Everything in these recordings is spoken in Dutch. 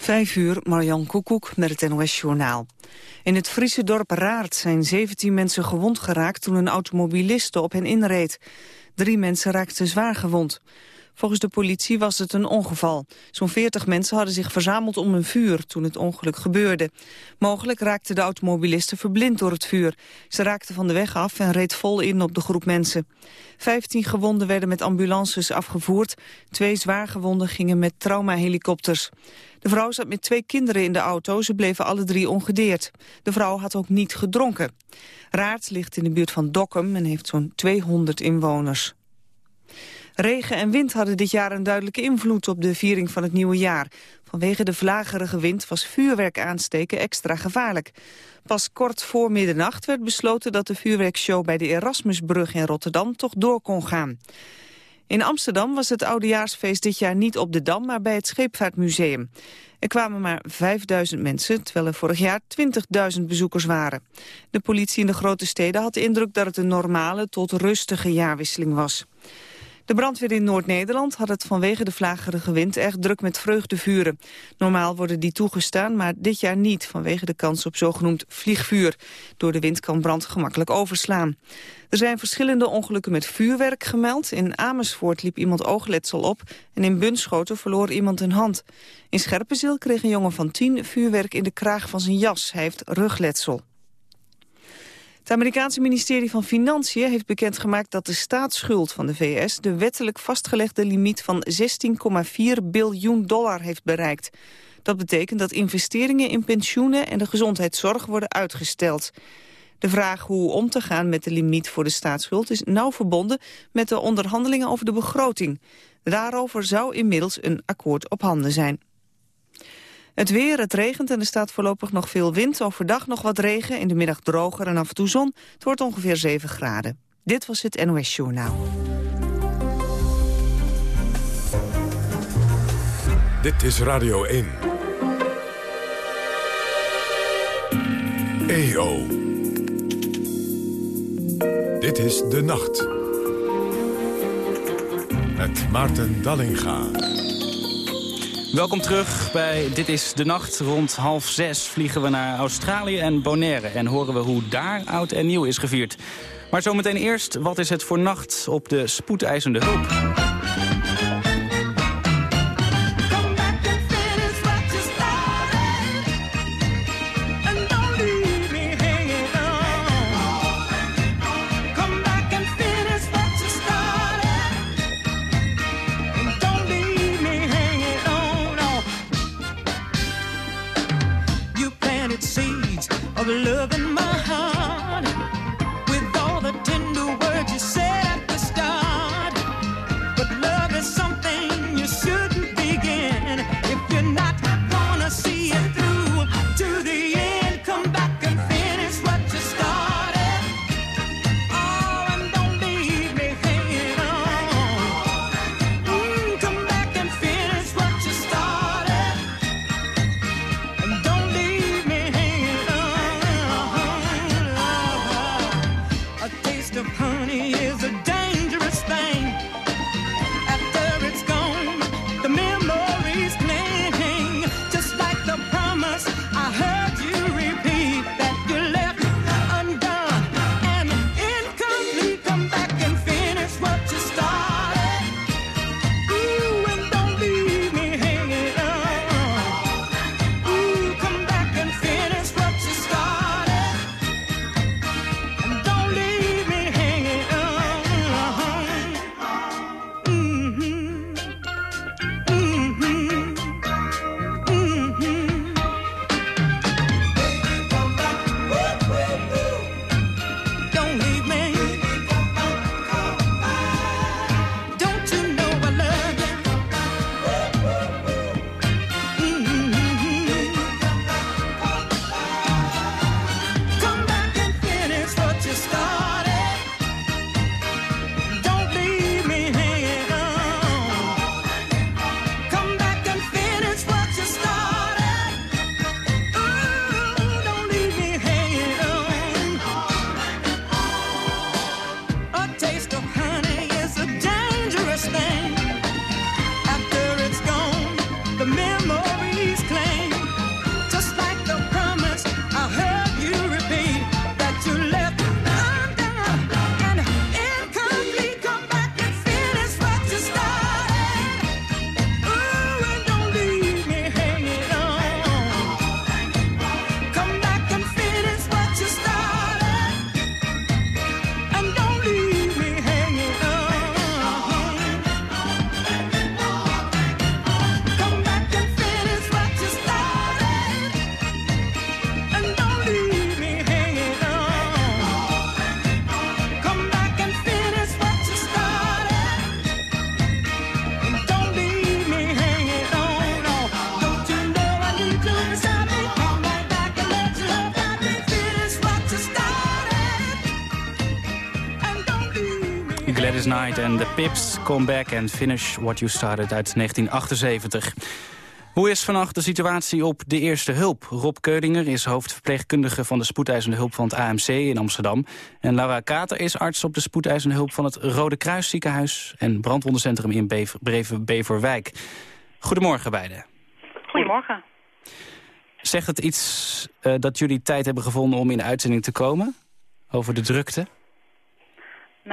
Vijf uur, Marjan Koekoek met het NOS-journaal. In het Friese dorp Raart zijn 17 mensen gewond geraakt... toen een automobiliste op hen inreed. Drie mensen raakten zwaar gewond. Volgens de politie was het een ongeval. Zo'n 40 mensen hadden zich verzameld om een vuur toen het ongeluk gebeurde. Mogelijk raakte de automobilisten verblind door het vuur. Ze raakte van de weg af en reed vol in op de groep mensen. 15 gewonden werden met ambulances afgevoerd. Twee zwaargewonden gingen met traumahelikopters. De vrouw zat met twee kinderen in de auto. Ze bleven alle drie ongedeerd. De vrouw had ook niet gedronken. Raart ligt in de buurt van Dokkum en heeft zo'n 200 inwoners. Regen en wind hadden dit jaar een duidelijke invloed op de viering van het nieuwe jaar. Vanwege de vlagerige wind was vuurwerk aansteken extra gevaarlijk. Pas kort voor middernacht werd besloten dat de vuurwerkshow bij de Erasmusbrug in Rotterdam toch door kon gaan. In Amsterdam was het oudejaarsfeest dit jaar niet op de Dam, maar bij het Scheepvaartmuseum. Er kwamen maar 5000 mensen, terwijl er vorig jaar 20.000 bezoekers waren. De politie in de grote steden had de indruk dat het een normale tot rustige jaarwisseling was. De brandweer in Noord-Nederland had het vanwege de vlagerige wind erg druk met vreugdevuren. Normaal worden die toegestaan, maar dit jaar niet vanwege de kans op zogenoemd vliegvuur. Door de wind kan brand gemakkelijk overslaan. Er zijn verschillende ongelukken met vuurwerk gemeld. In Amersfoort liep iemand oogletsel op en in Bunschoten verloor iemand een hand. In Scherpenzeel kreeg een jongen van tien vuurwerk in de kraag van zijn jas. Hij heeft rugletsel. Het Amerikaanse ministerie van Financiën heeft bekendgemaakt dat de staatsschuld van de VS de wettelijk vastgelegde limiet van 16,4 biljoen dollar heeft bereikt. Dat betekent dat investeringen in pensioenen en de gezondheidszorg worden uitgesteld. De vraag hoe om te gaan met de limiet voor de staatsschuld is nauw verbonden met de onderhandelingen over de begroting. Daarover zou inmiddels een akkoord op handen zijn. Het weer, het regent en er staat voorlopig nog veel wind. Overdag nog wat regen, in de middag droger en af en toe zon. Het wordt ongeveer 7 graden. Dit was het NOS Journaal. Dit is Radio 1. EO. Dit is De Nacht. Met Maarten Dallinga. Welkom terug bij Dit is de Nacht. Rond half zes vliegen we naar Australië en Bonaire... en horen we hoe daar oud en nieuw is gevierd. Maar zometeen eerst, wat is het voor nacht op de spoedeisende hulp? Knight en The Pips Come Back and Finish What You Started uit 1978. Hoe is vannacht de situatie op de eerste hulp? Rob Keulinger is hoofdverpleegkundige van de spoedeisende hulp van het AMC in Amsterdam. En Laura Kater is arts op de spoedeisende hulp van het Rode Kruis ziekenhuis en brandwondencentrum in Bever, Beverwijk. Goedemorgen beiden. Goedemorgen. Zegt het iets uh, dat jullie tijd hebben gevonden om in de uitzending te komen? Over de drukte?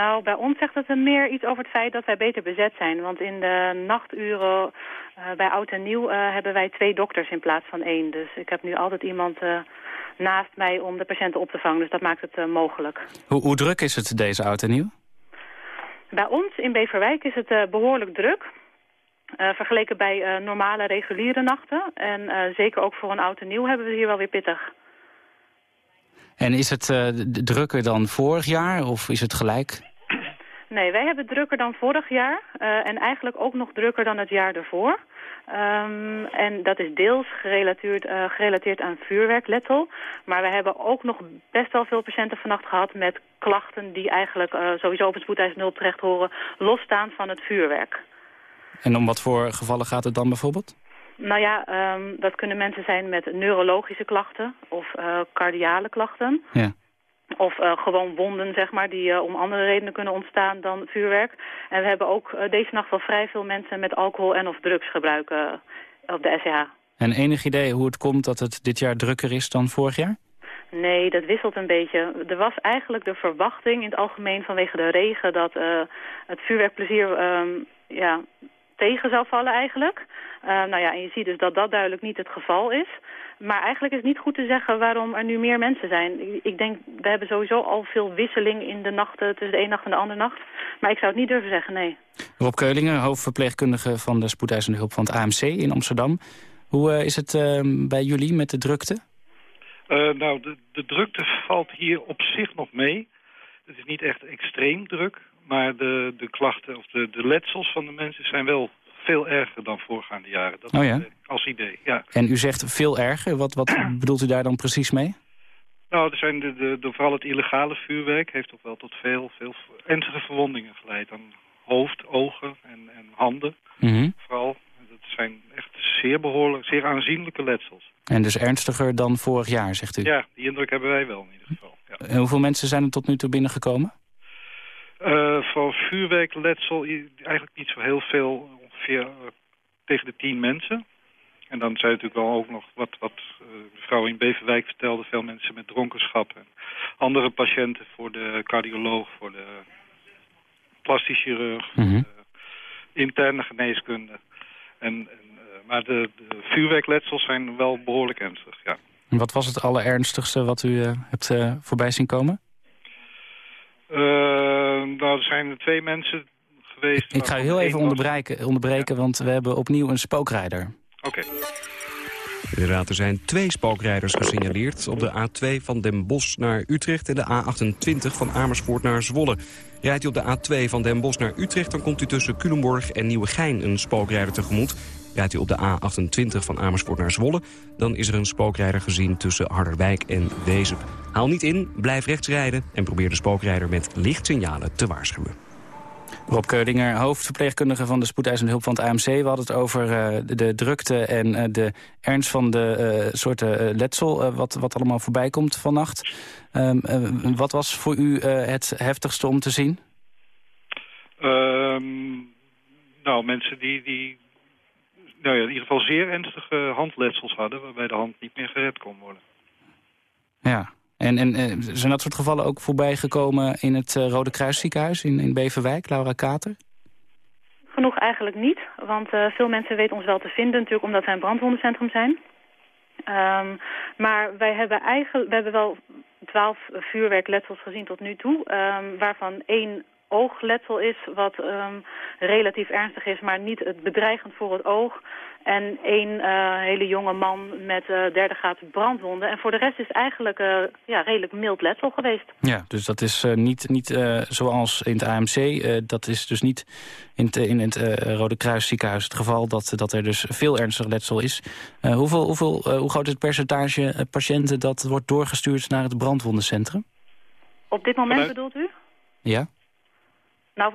Nou, bij ons zegt het meer iets over het feit dat wij beter bezet zijn. Want in de nachturen uh, bij Oud en Nieuw uh, hebben wij twee dokters in plaats van één. Dus ik heb nu altijd iemand uh, naast mij om de patiënten op te vangen. Dus dat maakt het mogelijk. Hoe, hoe, druk is het deze Oud en Nieuw? Bij ons in Beverwijk is het behoorlijk druk. vergeleken bij normale reguliere nachten. En zeker ook voor een Oud en Nieuw hebben we hier wel weer pittig. En is het uh, drukker dan vorig jaar of is het gelijk? Nee, wij hebben drukker dan vorig jaar uh, en eigenlijk ook nog drukker dan het jaar ervoor. Um, en dat is deels gerelateerd, uh, gerelateerd aan vuurwerkletsel. Maar we hebben ook nog best wel veel patiënten vannacht gehad met klachten die eigenlijk uh, sowieso op het spoedeisende hulp terecht horen, losstaan van het vuurwerk. En om wat voor gevallen gaat het dan bijvoorbeeld? Nou ja, um, dat kunnen mensen zijn met neurologische klachten of uh, cardiale klachten. Ja. Of uh, gewoon wonden, zeg maar, die uh, om andere redenen kunnen ontstaan dan vuurwerk. En we hebben ook deze nacht wel vrij veel mensen met alcohol en of drugs gebruiken op de SCH. En enig idee hoe het komt dat het dit jaar drukker is dan vorig jaar? Nee, dat wisselt een beetje. Er was eigenlijk de verwachting in het algemeen vanwege de regen... dat het vuurwerkplezier um, ja, tegen zou vallen eigenlijk. Uh, nou ja, en je ziet dus dat dat duidelijk niet het geval is. Maar eigenlijk is het niet goed te zeggen waarom er nu meer mensen zijn. Ik denk, we hebben sowieso al veel wisseling in de nachten tussen de ene nacht en de andere nacht. Maar ik zou het niet durven zeggen, nee. Rob Keulingen, hoofdverpleegkundige van de spoedeisende hulp van het AMC in Amsterdam. Hoe uh, is het uh, bij jullie met de drukte? Uh, nou, de, de drukte valt hier op zich nog mee. Het is niet echt extreem druk. Maar de, de klachten of de, de letsels van de mensen zijn wel veel erger dan voorgaande jaren. Dat oh ja? als idee, ja. En u zegt veel erger. Wat, wat bedoelt u daar dan precies mee? Nou, er zijn de, de, de, vooral het illegale vuurwerk heeft toch wel tot veel, veel ernstige verwondingen geleid. Aan hoofd, ogen en, en handen. Mm -hmm. Vooral. Dat zijn echt zeer behoorlijk, zeer aanzienlijke letsels. En dus ernstiger dan vorig jaar, zegt u? Ja, die indruk hebben wij wel in ieder geval. Ja. En hoeveel mensen zijn er tot nu toe binnengekomen? Uh, voor vuurwerkletsel eigenlijk niet zo heel veel, ongeveer uh, tegen de tien mensen. En dan zijn natuurlijk wel ook nog wat, wat uh, de vrouw in Beverwijk vertelde, veel mensen met dronkenschap. En andere patiënten voor de cardioloog, voor de plastisch chirurg, mm -hmm. interne geneeskunde. En, en maar de, de vuurwerkletsels zijn wel behoorlijk ernstig, ja. En wat was het allerernstigste wat u hebt voorbij zien komen? Uh, nou, er zijn twee mensen geweest... Ik ga u heel even onderbreken, onderbreken ja. want we hebben opnieuw een spookrijder. Oké. Okay. Inderdaad, er zijn twee spookrijders gesignaleerd op de A2 van Den Bosch naar Utrecht en de A28 van Amersfoort naar Zwolle. Rijdt u op de A2 van Den Bosch naar Utrecht, dan komt u tussen Culemborg en Nieuwegein een spookrijder tegemoet. Rijdt u op de A28 van Amersfoort naar Zwolle... dan is er een spookrijder gezien tussen Harderwijk en Wezep. Haal niet in, blijf rechts rijden... en probeer de spookrijder met lichtsignalen te waarschuwen. Rob Keulinger, hoofdverpleegkundige van de spoedeisende hulp van het AMC. We hadden het over uh, de, de, drukte en uh, de ernst van de uh, soorten letsel... wat, wat allemaal voorbij komt vannacht. Um, wat was voor u het heftigste om te zien? Um, nou, mensen die, die nou ja, in ieder geval zeer ernstige handletsels hadden... waarbij de hand niet meer gered kon worden. Ja, en, en uh, zijn dat soort gevallen ook voorbij gekomen in het uh, Rode Kruisziekenhuis in, in Beverwijk, Laura Kater? Genoeg eigenlijk niet, want uh, veel mensen weten ons wel te vinden natuurlijk omdat wij een brandwondencentrum zijn. Um, maar wij hebben, eigenlijk, we hebben wel twaalf vuurwerkletsels gezien tot nu toe, um, waarvan één oogletsel is wat um, relatief ernstig is, maar niet het bedreigend voor het oog. En één uh, hele jonge man met uh, derde graad brandwonden. En voor de rest is het eigenlijk uh, ja, redelijk mild letsel geweest. Ja, dus dat is niet, niet zoals in het AMC. dat is dus niet in het, in het Rode Kruis ziekenhuis het geval dat, dat er dus veel ernstig letsel is. hoeveel, hoeveel, hoe groot is het percentage patiënten dat wordt doorgestuurd naar het brandwondencentrum? Op dit moment bedoelt u? Ja. Nou,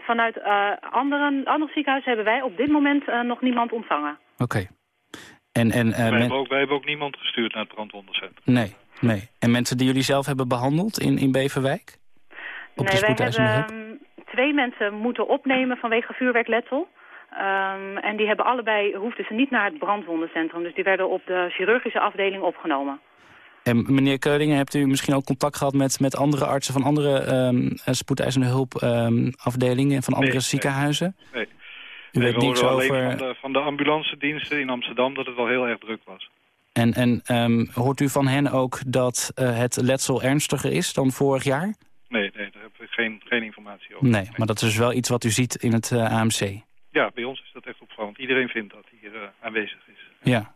vanuit uh, andere, andere ziekenhuizen hebben wij op dit moment uh, nog niemand ontvangen. Oké. En, en, uh, wij, hebben ook, wij hebben ook niemand gestuurd naar het brandwondencentrum. Nee, nee. En mensen die jullie zelf hebben behandeld in, in Beverwijk? Op nee, wij hebben um, twee mensen moeten opnemen vanwege vuurwerkletsel. Um, en die hebben allebei, hoefden ze niet naar het brandwondencentrum. Dus die werden op de chirurgische afdeling opgenomen. En meneer Keulingen, hebt u misschien ook contact gehad met, met andere artsen van andere um, spoedeisende hulp um, afdelingen van andere nee, ziekenhuizen? Nee. U nee, weet niks over... van de, van de ambulance diensten in Amsterdam dat het wel heel erg druk was. En, en um, hoort u van hen ook dat uh, het letsel ernstiger is dan vorig jaar? Nee, nee daar heb ik geen, geen informatie over. Nee, maar dat is dus wel iets wat u ziet in het uh, AMC? Ja, bij ons is dat echt opvallend. Iedereen vindt dat hier uh, aanwezig is. Ja.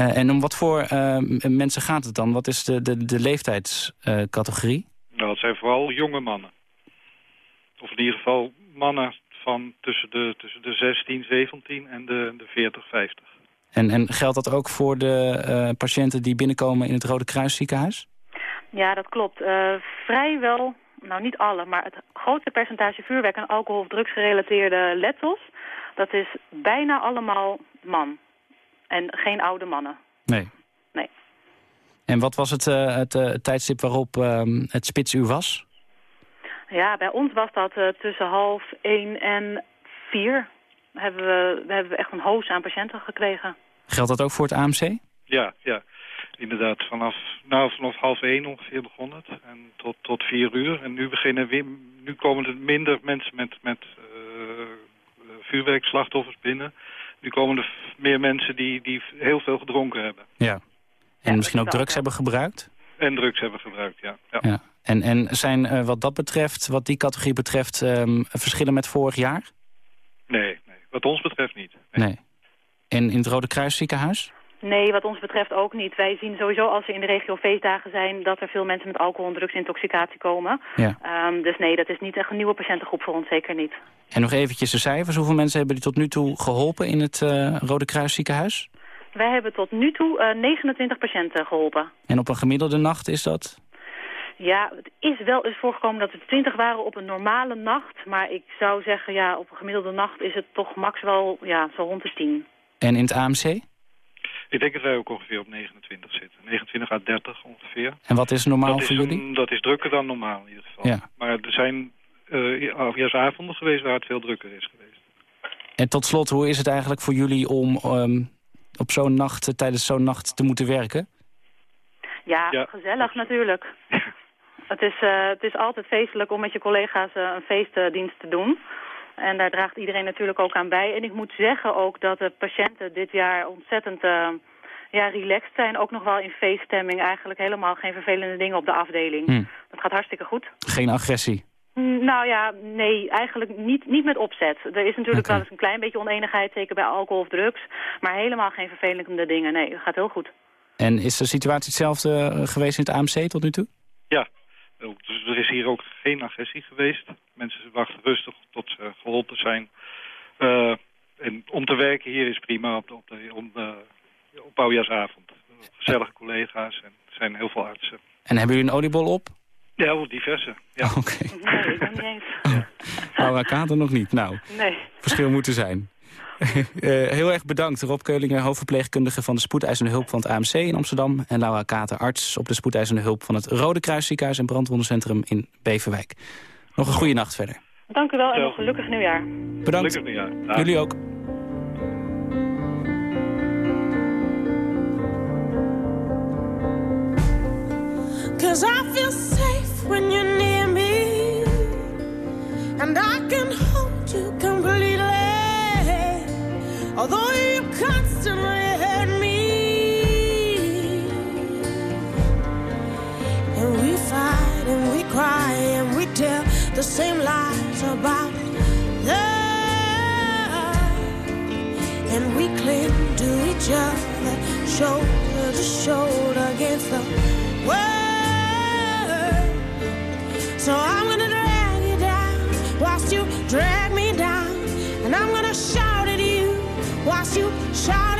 Uh, en om wat voor uh, mensen gaat het dan? Wat is de, de, de leeftijdscategorie? nou, het zijn vooral jonge mannen. Of in ieder geval mannen van tussen de, tussen de 16, 17 en de, de 40, 50. En, en geldt dat ook voor de uh, patiënten die binnenkomen in het Rode Kruisziekenhuis? Ja, dat klopt. Uh, vrijwel, nou niet alle, maar het grootste percentage vuurwerk en alcohol- of drugsgerelateerde letsels... dat is bijna allemaal man. En geen oude mannen. Nee. Nee. En wat was het, uh, het uh, tijdstip waarop uh, het spitsuur was? Ja, bij ons was dat uh, tussen half één en vier. Hebben we, hebben we echt een hoos aan patiënten gekregen. Geldt dat ook voor het AMC? Ja, ja. Inderdaad, vanaf, nou, vanaf half één ongeveer begon het. En tot, tot vier uur. En nu, beginnen weer, nu komen er minder mensen met, met vuurwerkslachtoffers binnen. Nu komen er meer mensen die, die heel veel gedronken hebben. Ja. En ja, misschien ook drugs hebben gebruikt? En drugs hebben gebruikt, ja. ja. ja. En, en zijn uh, wat dat betreft, wat die categorie betreft, um, verschillen met vorig jaar? Nee, nee, wat ons betreft niet. Nee. nee. En in het Rode Kruisziekenhuis? Nee, wat ons betreft ook niet. Wij zien sowieso als er in de regio feestdagen zijn... dat er veel mensen met alcohol- en drugsintoxicatie komen. Ja. Um, dus nee, dat is niet echt een nieuwe patiëntengroep voor ons, zeker niet. En nog eventjes de cijfers. Hoeveel mensen hebben die tot nu toe geholpen in het uh, Rode Kruisziekenhuis? Wij hebben tot nu toe uh, 29 patiënten geholpen. En op een gemiddelde nacht is dat? Ja, het is wel eens voorgekomen dat er 20 waren op een normale nacht. Maar ik zou zeggen, ja, op een gemiddelde nacht is het toch max wel ja, zo rond de 10. En in het AMC? Ik denk dat wij ook ongeveer op 29 zitten. 29 à 30 ongeveer. En wat is normaal dat voor is jullie? Dat is drukker dan normaal in ieder geval. Ja. Maar er zijn uh, afjaarsavonden geweest waar het veel drukker is geweest. En tot slot, hoe is het eigenlijk voor jullie om um, op zo'n nacht, tijdens zo'n nacht te moeten werken? Ja, ja. gezellig natuurlijk. het, is, uh, het is altijd feestelijk om met je collega's uh, een feestdienst te doen. En daar draagt iedereen natuurlijk ook aan bij. En ik moet zeggen ook dat de patiënten dit jaar ontzettend uh, ja, relaxed zijn. Ook nog wel in feeststemming. Eigenlijk helemaal geen vervelende dingen op de afdeling. Hm. Dat gaat hartstikke goed. Geen agressie? Nou ja, nee, eigenlijk niet, niet met opzet. Er is natuurlijk okay. wel eens een klein beetje oneenigheid, zeker bij alcohol of drugs. Maar helemaal geen vervelende dingen. Nee, dat gaat heel goed. En is de situatie hetzelfde geweest in het AMC tot nu toe? Ja, dus er is hier ook geen agressie geweest. Mensen wachten rustig tot ze geholpen zijn. Uh, en om te werken hier is prima op, de, op, de, op, de, op oudjaarsavond. Gezellige collega's en er zijn heel veel artsen. En hebben jullie een oliebol op? Ja, wel diverse. Ja. Oké. Okay. Nee, ik ben niet eens. Ja. Kater nog niet. Nou, nee. verschil moet er zijn. Uh, heel erg bedankt Rob Keulingen, hoofdverpleegkundige van de spoedeisende hulp van het AMC in Amsterdam. En Laura Kater, arts op de spoedeisende hulp van het Rode Kruisziekenhuis en brandwondencentrum in Beverwijk. Nog een goede nacht verder. Dank u wel en nog gelukkig nieuwjaar. Bedankt. Gelukkig nieuwjaar. Jullie ook. Cause I feel safe when you're near me And I can hold you completely Although you constantly hurt me And we fight and we cry and we tell the same lies about love And we cling to each other Shoulder to shoulder against the world so I'm gonna drag you down whilst you drag me down. And I'm gonna shout you, shout.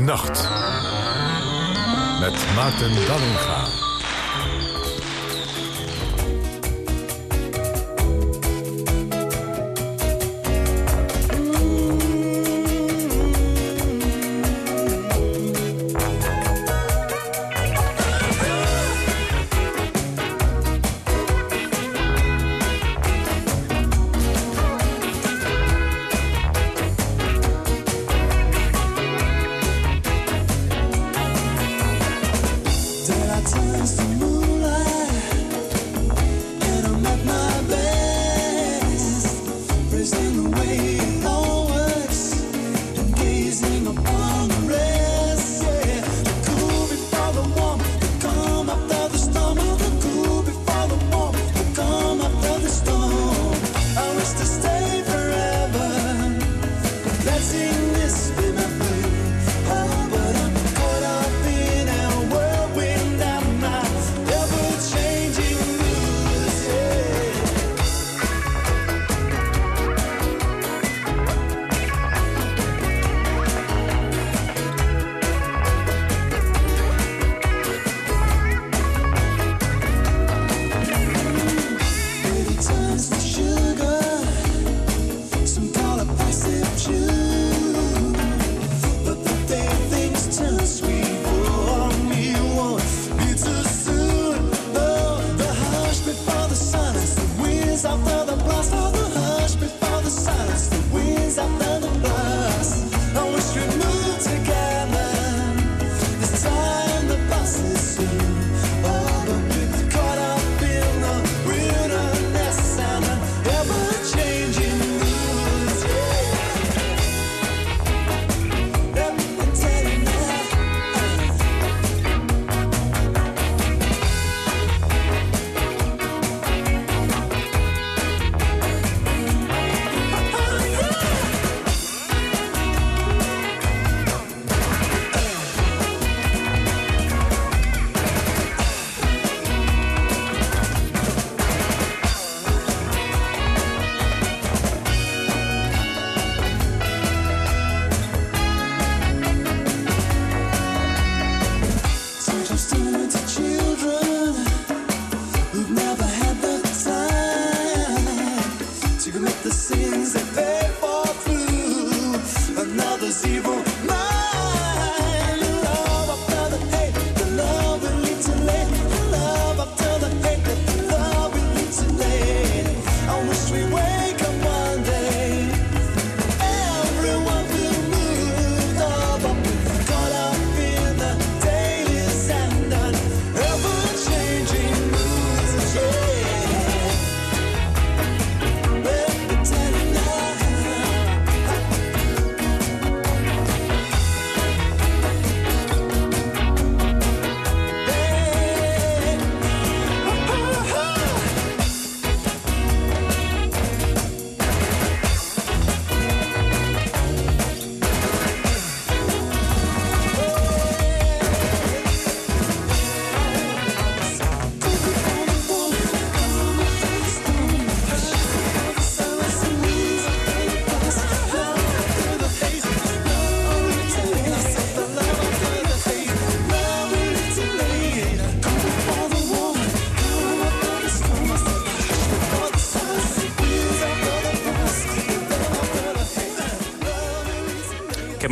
De Nacht. Met Maarten Dallinga.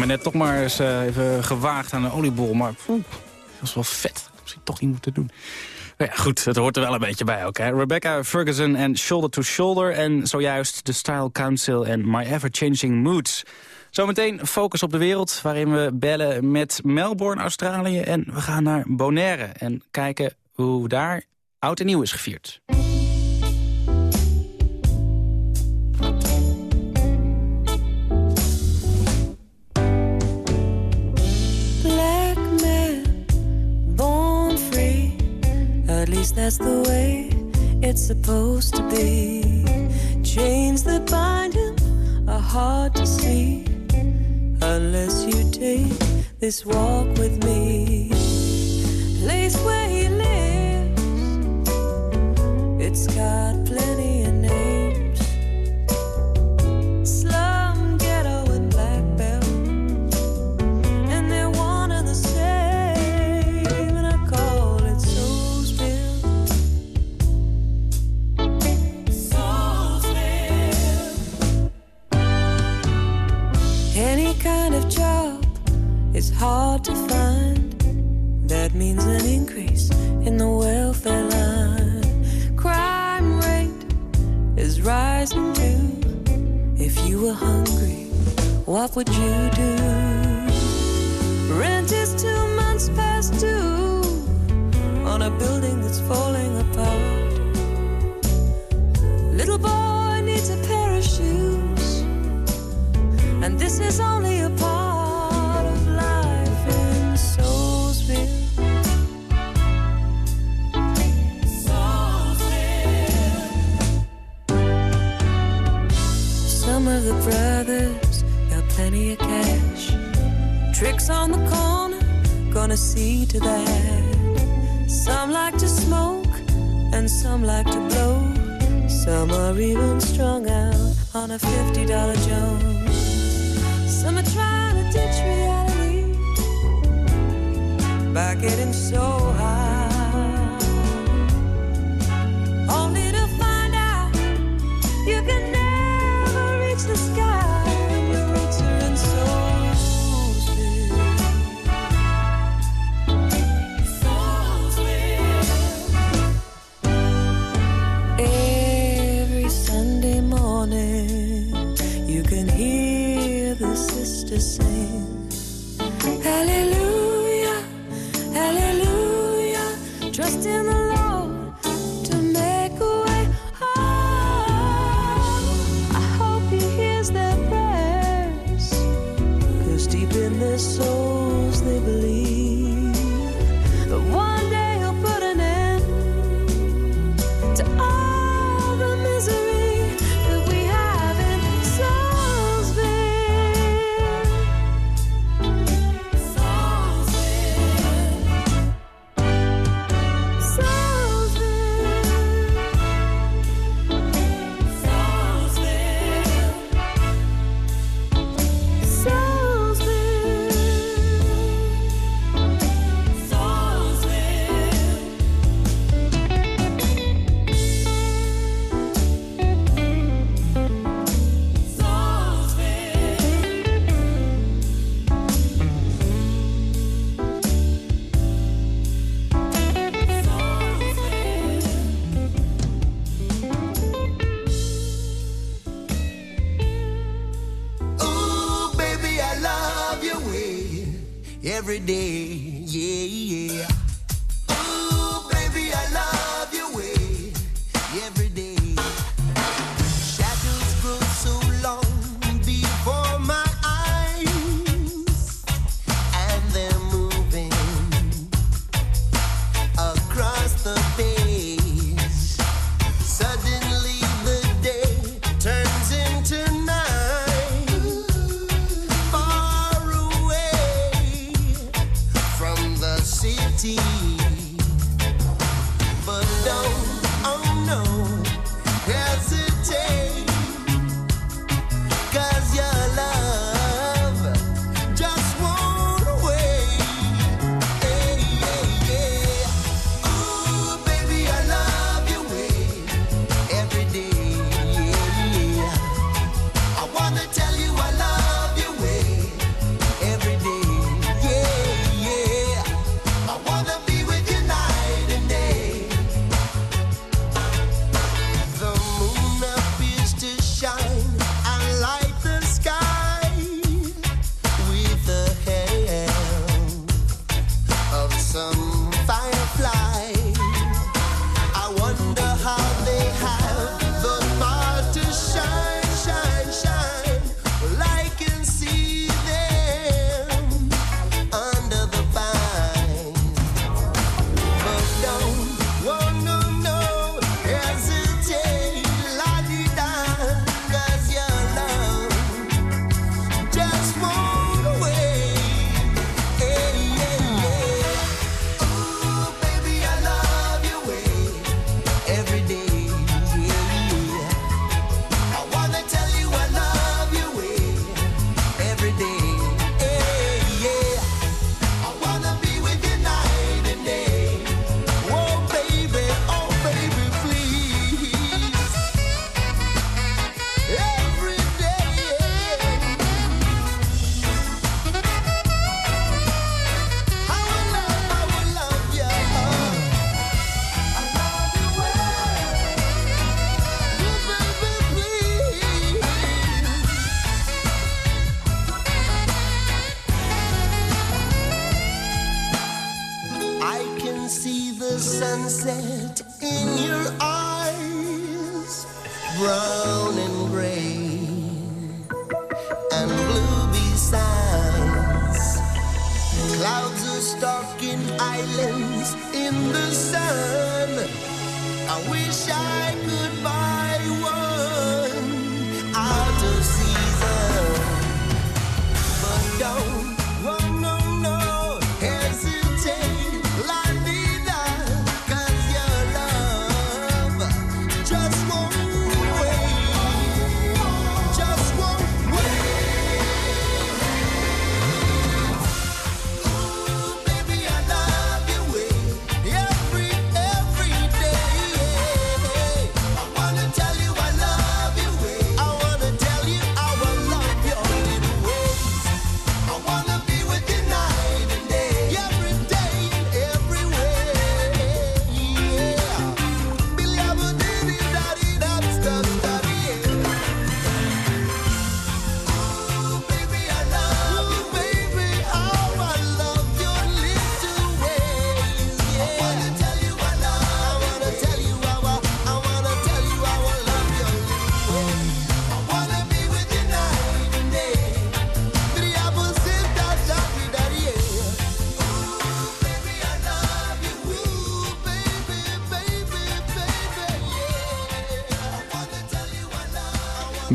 Net toch maar eens eh, even gewaagd aan een oliebol. Maar oeh, dat was wel vet. Dat had ik toch niet moeten doen. Nou ja, goed, het hoort er wel een beetje bij ook. Hè? Rebecca Ferguson en Shoulder to Shoulder. En zojuist The Style Council en My Ever Changing Moods. Zometeen focus op de wereld, waarin we bellen met Melbourne, Australië. En we gaan naar Bonaire en kijken hoe daar oud en nieuw is gevierd. That's the way it's supposed to be. Chains that bind him are hard to see unless you take this walk with me. Place where he lives, it's got you were hungry, what would you do? Rent is two months past due on a building that's falling apart. Little boy needs a pair of shoes, and this is only a part On the corner, gonna see to that. Some like to smoke, and some like to blow. Some are even strung out on a $50 Jones. Some are trying to ditch reality by getting so high. The page.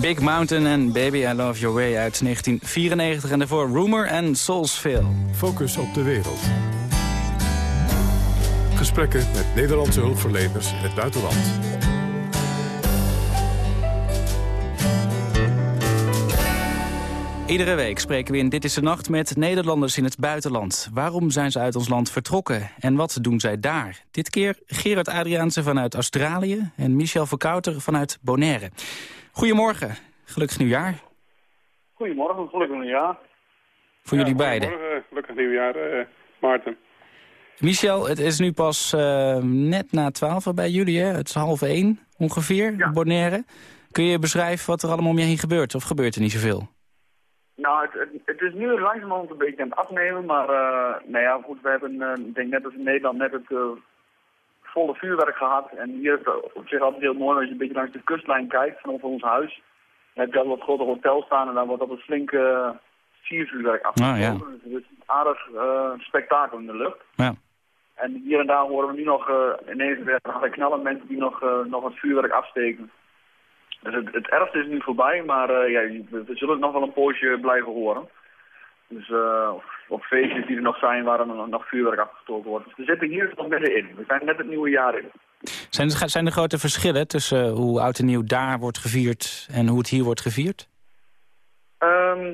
Big Mountain en Baby I Love Your Way uit 1994. En daarvoor Rumor en Soulsville. Focus op de wereld. Gesprekken met Nederlandse hulpverleners in het buitenland. Iedere week spreken we in Dit is de Nacht met Nederlanders in het buitenland. Waarom zijn ze uit ons land vertrokken en wat doen zij daar? Dit keer Gerard Adriaanse vanuit Australië en Michel Verkouter vanuit Bonaire. Goedemorgen, gelukkig nieuwjaar Goedemorgen, gelukkig nieuwjaar. voor jullie beiden. Goedemorgen, gelukkig nieuwjaar, eh Maarten. Michel, het is nu pas eh, net na twaalf bij jullie, hè? Het is half één ongeveer, Ja. Bonaire. Kun je beschrijven wat er allemaal om je heen gebeurt? Of gebeurt er niet zoveel? Nou, het, het, is nu langzamerhand een beetje aan het afnemen, maar eh, nou ja, goed, we hebben, ik denk net als in Nederland, net het volle vuurwerk gehad. En hier is het op zich altijd heel mooi als je een beetje langs de kustlijn kijkt vanaf ons huis. Dan heb je al wat grote hotel staan en dan wordt altijd flink eh siervuurwerk. Ah, ja. Dus het is een aardig eh, spektakel in de lucht. Ja. En hier en daar horen we nu nog eh, ineens weer harde knallen, mensen die nog, eh, nog het vuurwerk afsteken. Dus het, het ergste is nu voorbij, maar eh, ja, we, we zullen het nog wel een poosje blijven horen. Dus eh, op, feestjes die er nog zijn waar er nog, vuurwerk afgestoken wordt. Dus we zitten hier nog middenin. We zijn net het nieuwe jaar in. Zijn er, zijn er grote verschillen tussen eh, hoe oud en nieuw daar wordt gevierd en hoe het hier wordt gevierd? Ehm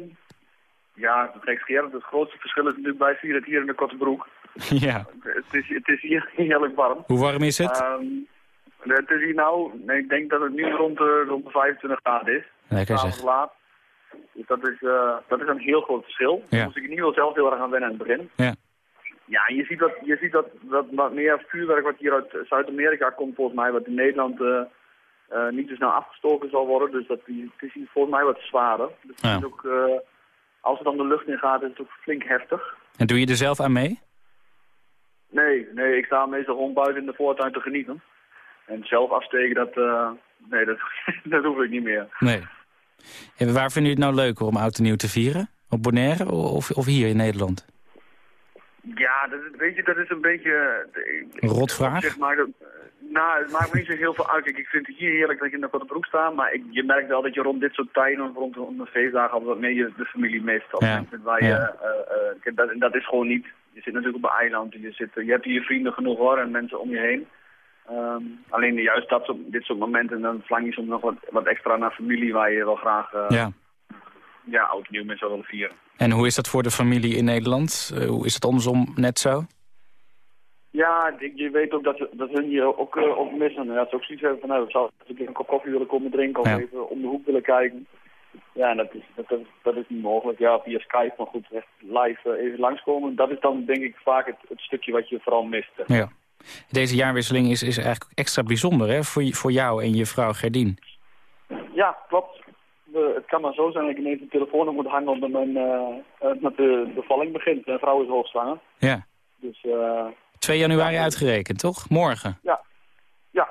ja, het. Het grootste verschil is natuurlijk bij vieren het hier in de korte broek. ja. Het is, het is hier heerlijk warm. Hoe warm is het? Ehm, het is hier nou, nee, ik denk dat het nu rond de, rond de 25 graden is. Lekker zeg. laat. Dus dat is, eh, dat is een heel groot verschil. Ja. Moest ik in ieder geval zelf heel erg aan wennen in het begin. Ja. Ja, je ziet dat, je ziet dat, dat wat meer vuurwerk wat hier uit Zuid-Amerika komt volgens mij, wat in Nederland eh, eh, niet zo snel afgestoken zal worden. Dus dat, het is hier volgens mij wat zwaarder. Dus het Ja. is ook, als het dan de lucht in gaat, is het ook flink heftig. En doe je er zelf aan mee? Nee, nee, ik sta meestal gewoon buiten in de voortuin te genieten. En zelf afsteken, dat, eh, nee, dat, dat hoef ik niet meer. Nee. En waar vinden jullie het nou leuker om oud en nieuw te vieren? Op Bonaire of, of hier in Nederland? Ja, dat, is- weet je, dat is een beetje... eh, Een rotvraag? Zeg maar, dat, nou, het maakt me niet zo heel veel uit. Kijk, ik vind het hier heerlijk dat ik in de korte broek sta. Maar ik, je merkt wel dat je rond dit soort tijden, rond, rond de feestdagen, altijd wat meer je, de familie mist. Of Ja, mensen waar je, ja. eh, eh, dat, en dat is gewoon niet. Je zit natuurlijk op een eiland. Je, zit, je hebt hier vrienden genoeg hoor en mensen om je heen. Ehm, alleen juist dat dit soort momenten, dan verlang je soms nog wat, wat extra naar familie waar je wel graag eh, Ja. ja, oud nieuw mee zou willen vieren. En hoe is dat voor de familie in Nederland? Eh, hoe is het andersom net zo? Ja, je weet ook dat, ze- dat hun je ook, eh, ook missen. En dat ze ook zoiets hebben van, nou, ik zou eens een keer een kop koffie willen komen drinken of Ja. even om de hoek willen kijken. Ja, dat is, dat, dat, dat is niet mogelijk. Ja, via Skype, maar goed, echt live eh, even langskomen. Dat is dan denk ik vaak het, het stukje wat je vooral mist. Ja. Deze jaarwisseling is, is eigenlijk extra bijzonder hè? Voor, voor jou en je vrouw Gerdien. Ja, klopt. De- het kan maar zo zijn dat ik ineens de telefoon op moet hangen omdat mijn, eh, met de bevalling begint. Mijn vrouw is hoogzwanger. Ja. Dus eh, 2 januari uitgerekend, toch? Morgen. Ja. Ja.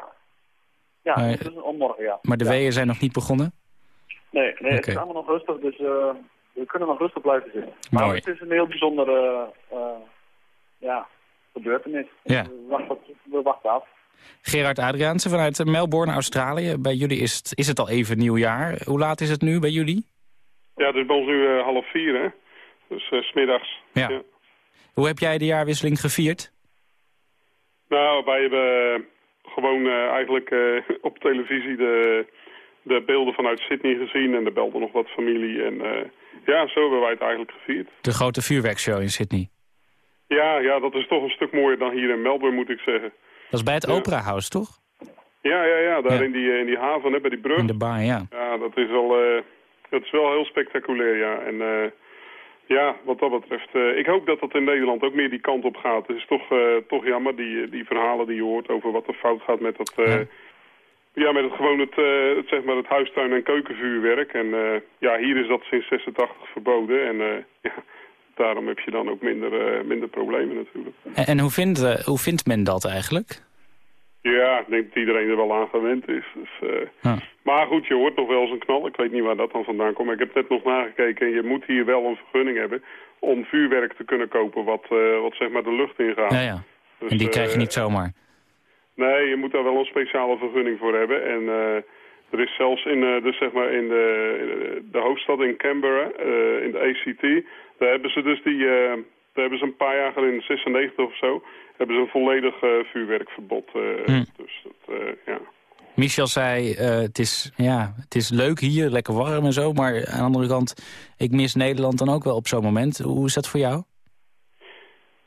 Ja, Maar- is om morgen, ja. Maar de ja. weeën zijn nog niet begonnen? Nee, nee het is allemaal nog rustig, dus we kunnen nog rustig blijven zitten. Maar Mooi. het is een heel bijzondere ja, gebeurtenis. Ja. We, wachten, we wachten af. Gerard Adriaanse vanuit Melbourne, Australië. Bij jullie is het, is het al even nieuwjaar. Hoe laat is het nu bij jullie? Ja, het is bij ons nu eh, half vier, hè. Dus eh, 's smiddags. Ja. Hoe heb jij de jaarwisseling gevierd? Nou, wij hebben gewoon eh, eigenlijk eh, op televisie de, de beelden vanuit Sydney gezien. En er belde nog wat familie. En eh, ja, zo hebben wij het eigenlijk gevierd. De grote vuurwerkshow in Sydney. Ja, ja, dat is toch een stuk mooier dan hier in Melbourne, moet ik zeggen. Dat is bij het Ja. Opera House, toch? Ja, ja, ja, daar Ja. In, die, eh, in die haven, hè, bij die brug. In de bar, ja. Ja, dat is wel, eh, dat is wel heel spectaculair, ja. En eh, ja, wat dat betreft, ik hoop dat dat in Nederland ook meer die kant op gaat. Het is toch, eh, toch jammer, die, die verhalen die je hoort over wat er fout gaat met dat... eh, Ja. ja. met het, gewoon het, eh, het, zeg maar het huistuin- en keukenvuurwerk. En ja, hier is dat sinds 86 verboden. En ja, daarom heb je dan ook minder, eh, minder problemen natuurlijk. En, en hoe, vindt, eh, hoe vindt men dat eigenlijk? Ja, ik denk dat iedereen er wel aan gewend is. Dus, eh, Ja. Maar goed, je hoort nog wel eens een knal. Ik weet niet waar dat dan vandaan komt. Maar ik heb net nog nagekeken en je moet hier wel een vergunning hebben... om vuurwerk te kunnen kopen wat, wat zeg maar de lucht ingaat. Ja, ja. Dus, En die krijg je niet zomaar. Nee, je moet daar wel een speciale vergunning voor hebben. En er is zelfs in, dus zeg maar in de, de hoofdstad in Canberra, in de ACT... daar hebben ze dus die... eh, daar hebben ze een paar jaar geleden, in 96 of zo... hebben ze een volledig eh, vuurwerkverbod. eh, Hm. Dus dat, ja... Michel zei, het, is, ja, het is leuk hier, lekker warm en zo. Maar aan de andere kant, ik mis Nederland dan ook wel op zo'n moment. Hoe is dat voor jou?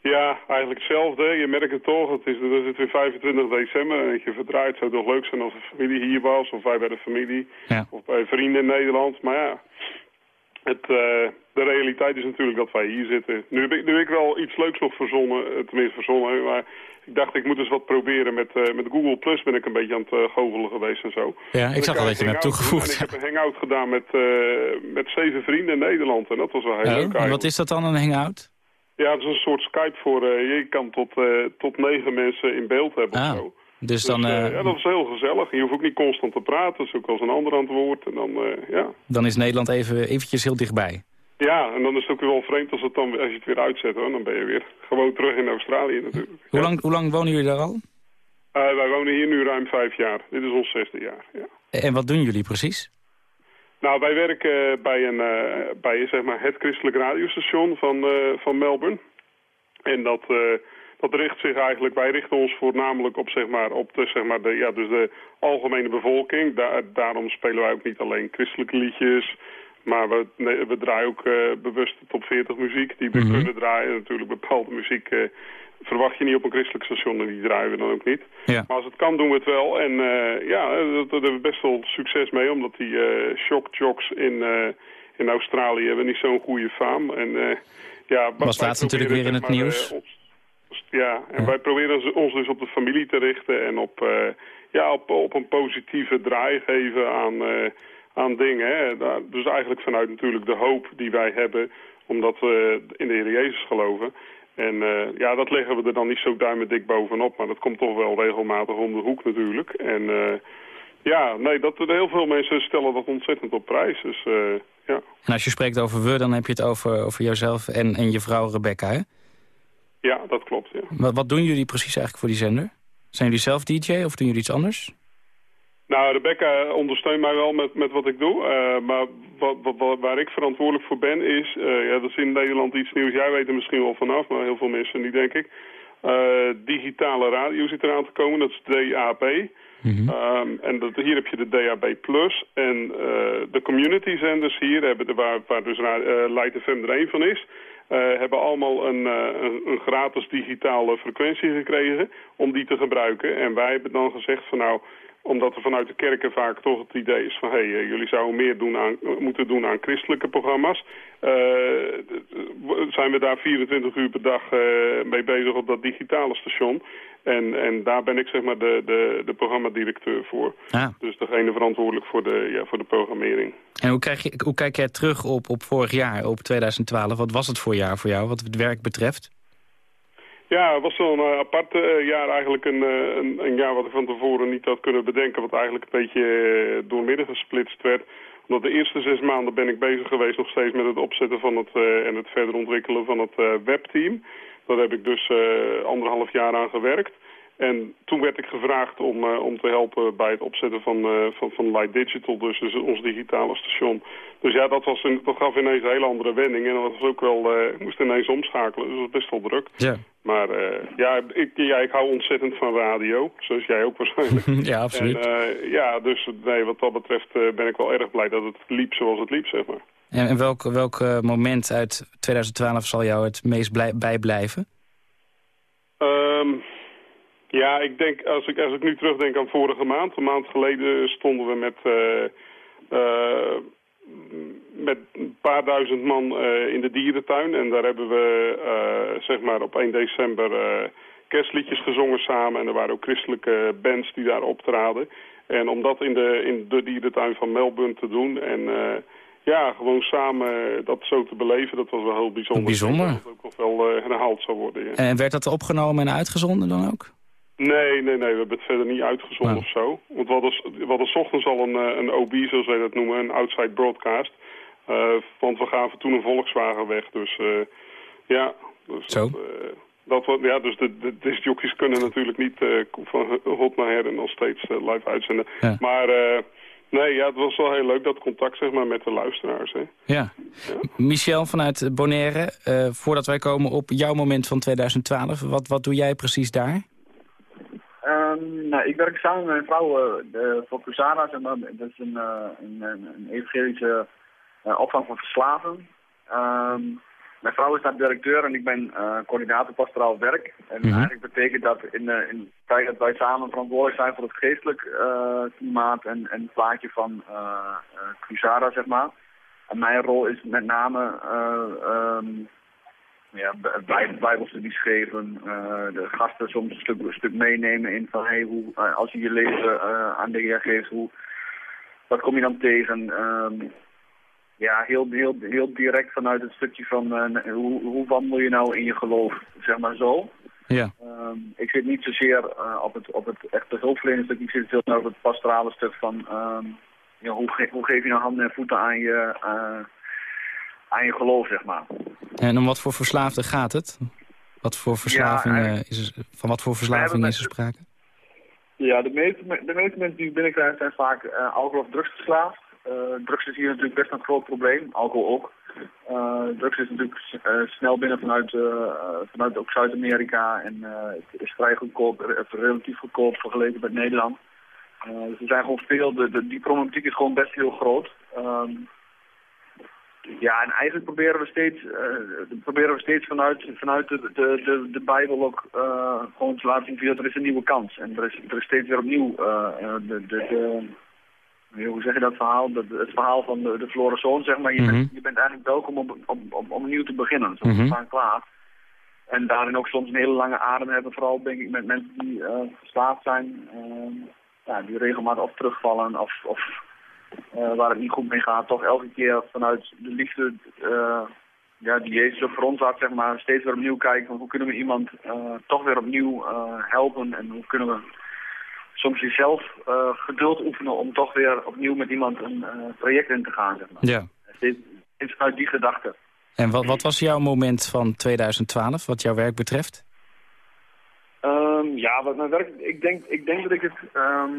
Ja, eigenlijk hetzelfde. Je merkt het toch. Het is, het is weer 25 december en je verdraait. Het zou toch leuk zijn als de familie hier was. Of wij bij de familie. Ja. Of bij vrienden in Nederland. Maar ja, het, eh, de realiteit is natuurlijk dat wij hier zitten. Nu heb ik, nu heb ik wel iets leuks nog verzonnen. eh, Tenminste verzonnen. Maar ik dacht ik moet eens wat proberen. Met, eh, met Google Plus ben ik een beetje aan het uh, goochelen geweest en zo. Ja, ik zag al dat je hem hebt toegevoegd. En ik heb een hangout gedaan met, met zeven vrienden in Nederland. En dat was wel heel Oh, leuk en wat is dat dan, een hangout? Ja, het is een soort Skype voor... je kan tot, tot negen mensen in beeld hebben Ah, of zo. Dus dan, eh, eh, ja, dat is heel gezellig. Je hoeft ook niet constant te praten. Dus ook als een ander aan het woord. En dan, eh, ja. dan is Nederland even, eventjes heel dichtbij. ja, en dan is het ook weer wel vreemd als, het dan, als je het weer uitzet. Hoor. Dan ben je weer gewoon terug in Australië natuurlijk. Hoe, lang, hoe lang wonen jullie daar al? Wij wonen hier nu ruim vijf jaar. Dit is ons zesde jaar, ja. En wat doen jullie precies? Nou, wij werken bij, een, bij zeg maar, het christelijk radiostation van, van Melbourne. En dat, dat richt zich eigenlijk, wij richten ons voornamelijk op, zeg maar, op de, zeg maar, de, ja, dus de algemene bevolking. Daar, daarom spelen wij ook niet alleen christelijke liedjes, maar we, nee, we draaien ook eh, bewust de top 40 muziek die we Mhm. kunnen draaien. Natuurlijk bepaalde muziek eh, verwacht je niet op een christelijk station en die draaien we dan ook niet. Ja. Maar als het kan doen we het wel. En eh, ja, daar hebben we best wel succes mee, omdat die eh shockjocks in, in Australië hebben niet zo'n goede faam. En, ja, Was laatst natuurlijk weer in het maar, nieuws. Ja, en Ja. wij proberen ons dus op de familie te richten en op, eh, ja, op, op een positieve draai geven aan, eh, aan dingen. Hè. Daar- Dus eigenlijk vanuit natuurlijk de hoop die wij hebben, omdat we in de Heer Jezus geloven. En eh, ja, dat leggen we er dan niet zo duimendik bovenop, maar dat komt toch wel regelmatig om de hoek natuurlijk. En ja, nee, dat, heel veel mensen stellen dat ontzettend op prijs. Dus ja. En als je spreekt over we, dan heb je het over, over jezelf en, en je vrouw Rebecca, hè? Ja, dat klopt, ja. Wat, wat doen jullie precies eigenlijk voor die zender? Zijn jullie zelf DJ of doen jullie iets anders? Nou, Rebecca ondersteunt mij wel met, met wat ik doe. eh, maar wat, wat, wat- waar ik verantwoordelijk voor ben is... eh, ja, dat is in Nederland iets nieuws. Jij weet er misschien wel vanaf, maar heel veel mensen niet, denk ik. Eh, digitale radio zit eraan te komen. Dat is DAB. Ehm, en dat, hier heb je de DAB+. En eh, de community zenders hier, hebben de, waar, waar dus eh, Light FM er één van is... eh, hebben allemaal een, eh, een, een gratis digitale frequentie gekregen om die te gebruiken. En wij hebben dan gezegd van nou, omdat er vanuit de kerken vaak toch het idee is van... hé, hey, eh, jullie zouden meer doen aan, moeten doen aan christelijke programma's. zijn we daar 24 uur per dag mee bezig op dat digitale station. En, en daar ben ik zeg maar de, de, de programmadirecteur voor. Ah. Dus degene verantwoordelijk voor de, ja, voor de programmering. En hoe, krijg je, hoe kijk jij terug op, op vorig jaar, op 2012? Wat was het voor jaar voor jou, wat het werk betreft? Ja, het was wel een eh, apart eh, jaar eigenlijk. Een, eh, een, een jaar wat ik van tevoren niet had kunnen bedenken. Wat eigenlijk een beetje doormidden gesplitst werd. Omdat de eerste zes maanden ben ik bezig geweest nog steeds met het opzetten van het, en het verder ontwikkelen van het webteam. Daar heb ik dus eh, anderhalf jaar aan gewerkt. En toen werd ik gevraagd om, eh, om te helpen bij het opzetten van, eh, van, van Light Digital, dus, dus ons digitale station. Dus ja, dat, was een, dat gaf ineens een hele andere wending. En dat was ook wel, ik moest ineens omschakelen, dus dat was best wel druk. Ja. Maar ja, ik, ja, ik hou ontzettend van radio, zoals jij ook waarschijnlijk. ja, absoluut. En, ja, dus nee, wat dat betreft ben ik wel erg blij dat het liep zoals het liep, zeg maar. En, welk, welk eh, moment uit 2012 zal jou het meest blij- bijblijven? Ehm, ja, ik denk, als ik, als ik nu terugdenk aan vorige maand, een maand geleden stonden we met, eh, eh, met een paar duizend man in de dierentuin. En daar hebben we, zeg maar, op 1 december kerstliedjes gezongen samen. En er waren ook christelijke bands die daar optraden. En om dat in de, in de dierentuin van Melbourne te doen en... ja, gewoon samen dat zo te beleven, dat was wel heel bijzonder. Bijzonder. Dat het ook nog wel eh, herhaald zou worden. Ja. En werd dat opgenomen en uitgezonden dan ook? Nee, nee, nee, we hebben het verder niet uitgezonden of zo. Want we hadden, we hadden 's ochtends al een, eh, een OB, zoals wij dat noemen, een outside broadcast. Eh, want we gaven toen een Volkswagen weg, dus eh, ja. Dus Zo. Dat, eh, dat, ja, dus de, de discjockeys kunnen natuurlijk niet eh, van hot naar her en nog steeds eh, live uitzenden. Ja. Maar eh, nee, ja, het was wel heel leuk, dat contact zeg maar, met de luisteraars. Hè. Ja. Michel vanuit Bonaire, eh, voordat wij komen op jouw moment van 2012, wat, wat doe jij precies daar? Ehm, nou, ik werk samen met mijn vrouw eh, de- voor Cruzada. Zeg maar, dat is een, eh, een, een, evangelische eh, opvang van verslaven. Ehm, mijn vrouw is daar directeur en ik ben eh, coördinator pastoraal werk. En Mhm. eigenlijk betekent dat in, eh, in het feit dat wij samen verantwoordelijk zijn voor het geestelijk eh, klimaat en, en het plaatje van eh, Cruzada, zeg maar. En mijn rol is met name ehm, ja, bij, bijbelstudies geven, de gasten soms een stuk, een stuk meenemen in van hey, hoe, als je je leven aan de Heer geeft, hoe, wat kom je dan tegen? Ehm, ja, heel, heel, heel direct vanuit het stukje van eh, hoe, hoe wandel je nou in je geloof, zeg maar zo. Ja. Ehm, ik zit niet zozeer eh, op, het, op het echte hulpverlenerstuk, ik zit veel meer op het pastorale stuk van ehm, ja, hoe, ge- hoe geef je nou handen en voeten aan je, eh, aan je geloof, zeg maar. En om wat voor verslaafden gaat het? Wat voor verslaving, Ja, is er, van wat voor verslaving is er sprake? Ja, de meeste, me- de meeste mensen die ik binnenkrijg zijn vaak alcohol- of drugsverslaafd. Drugs is hier natuurlijk best een groot probleem, alcohol ook. Eh, drugs is natuurlijk eh, snel binnen vanuit, eh, eh, vanuit ook Zuid-Amerika en eh, het is vrij goedkoop, re- relatief goedkoop vergeleken met Nederland. Eh, dus er zijn gewoon veel, de, de, die problematiek is gewoon best heel groot. Ehm, ja, en eigenlijk proberen we steeds, eh, proberen we steeds vanuit, vanuit de, de, de, de Bijbel ook eh, gewoon te laten zien ja, er is een nieuwe kans. En er is, er is steeds weer opnieuw de, de, de, hoe zeg je dat verhaal? Dat, het verhaal van de, de verloren zoon, zeg maar. Je, Mhm. bent, je bent eigenlijk welkom om, om, om, om opnieuw te beginnen. Zo Mhm. vaak klaar. En daarin ook soms een hele lange adem hebben, vooral denk ik met mensen die eh verslaafd zijn. eh, ja, die regelmatig of terugvallen of, of eh, waar het niet goed mee gaat, toch elke keer vanuit de liefde eh, ja, die Jezus ook voor ons had, zeg maar, steeds weer opnieuw kijken van hoe kunnen we iemand toch weer opnieuw helpen en hoe kunnen we soms jezelf eh, geduld oefenen om toch weer opnieuw met iemand een eh, traject in te gaan, zeg maar. Ja. Steeds, steeds vanuit die gedachte. En wat, wat was jouw moment van 2012, wat jouw werk betreft? Ehm, ja, wat mijn werk, ik denk, ik denk dat ik het ehm,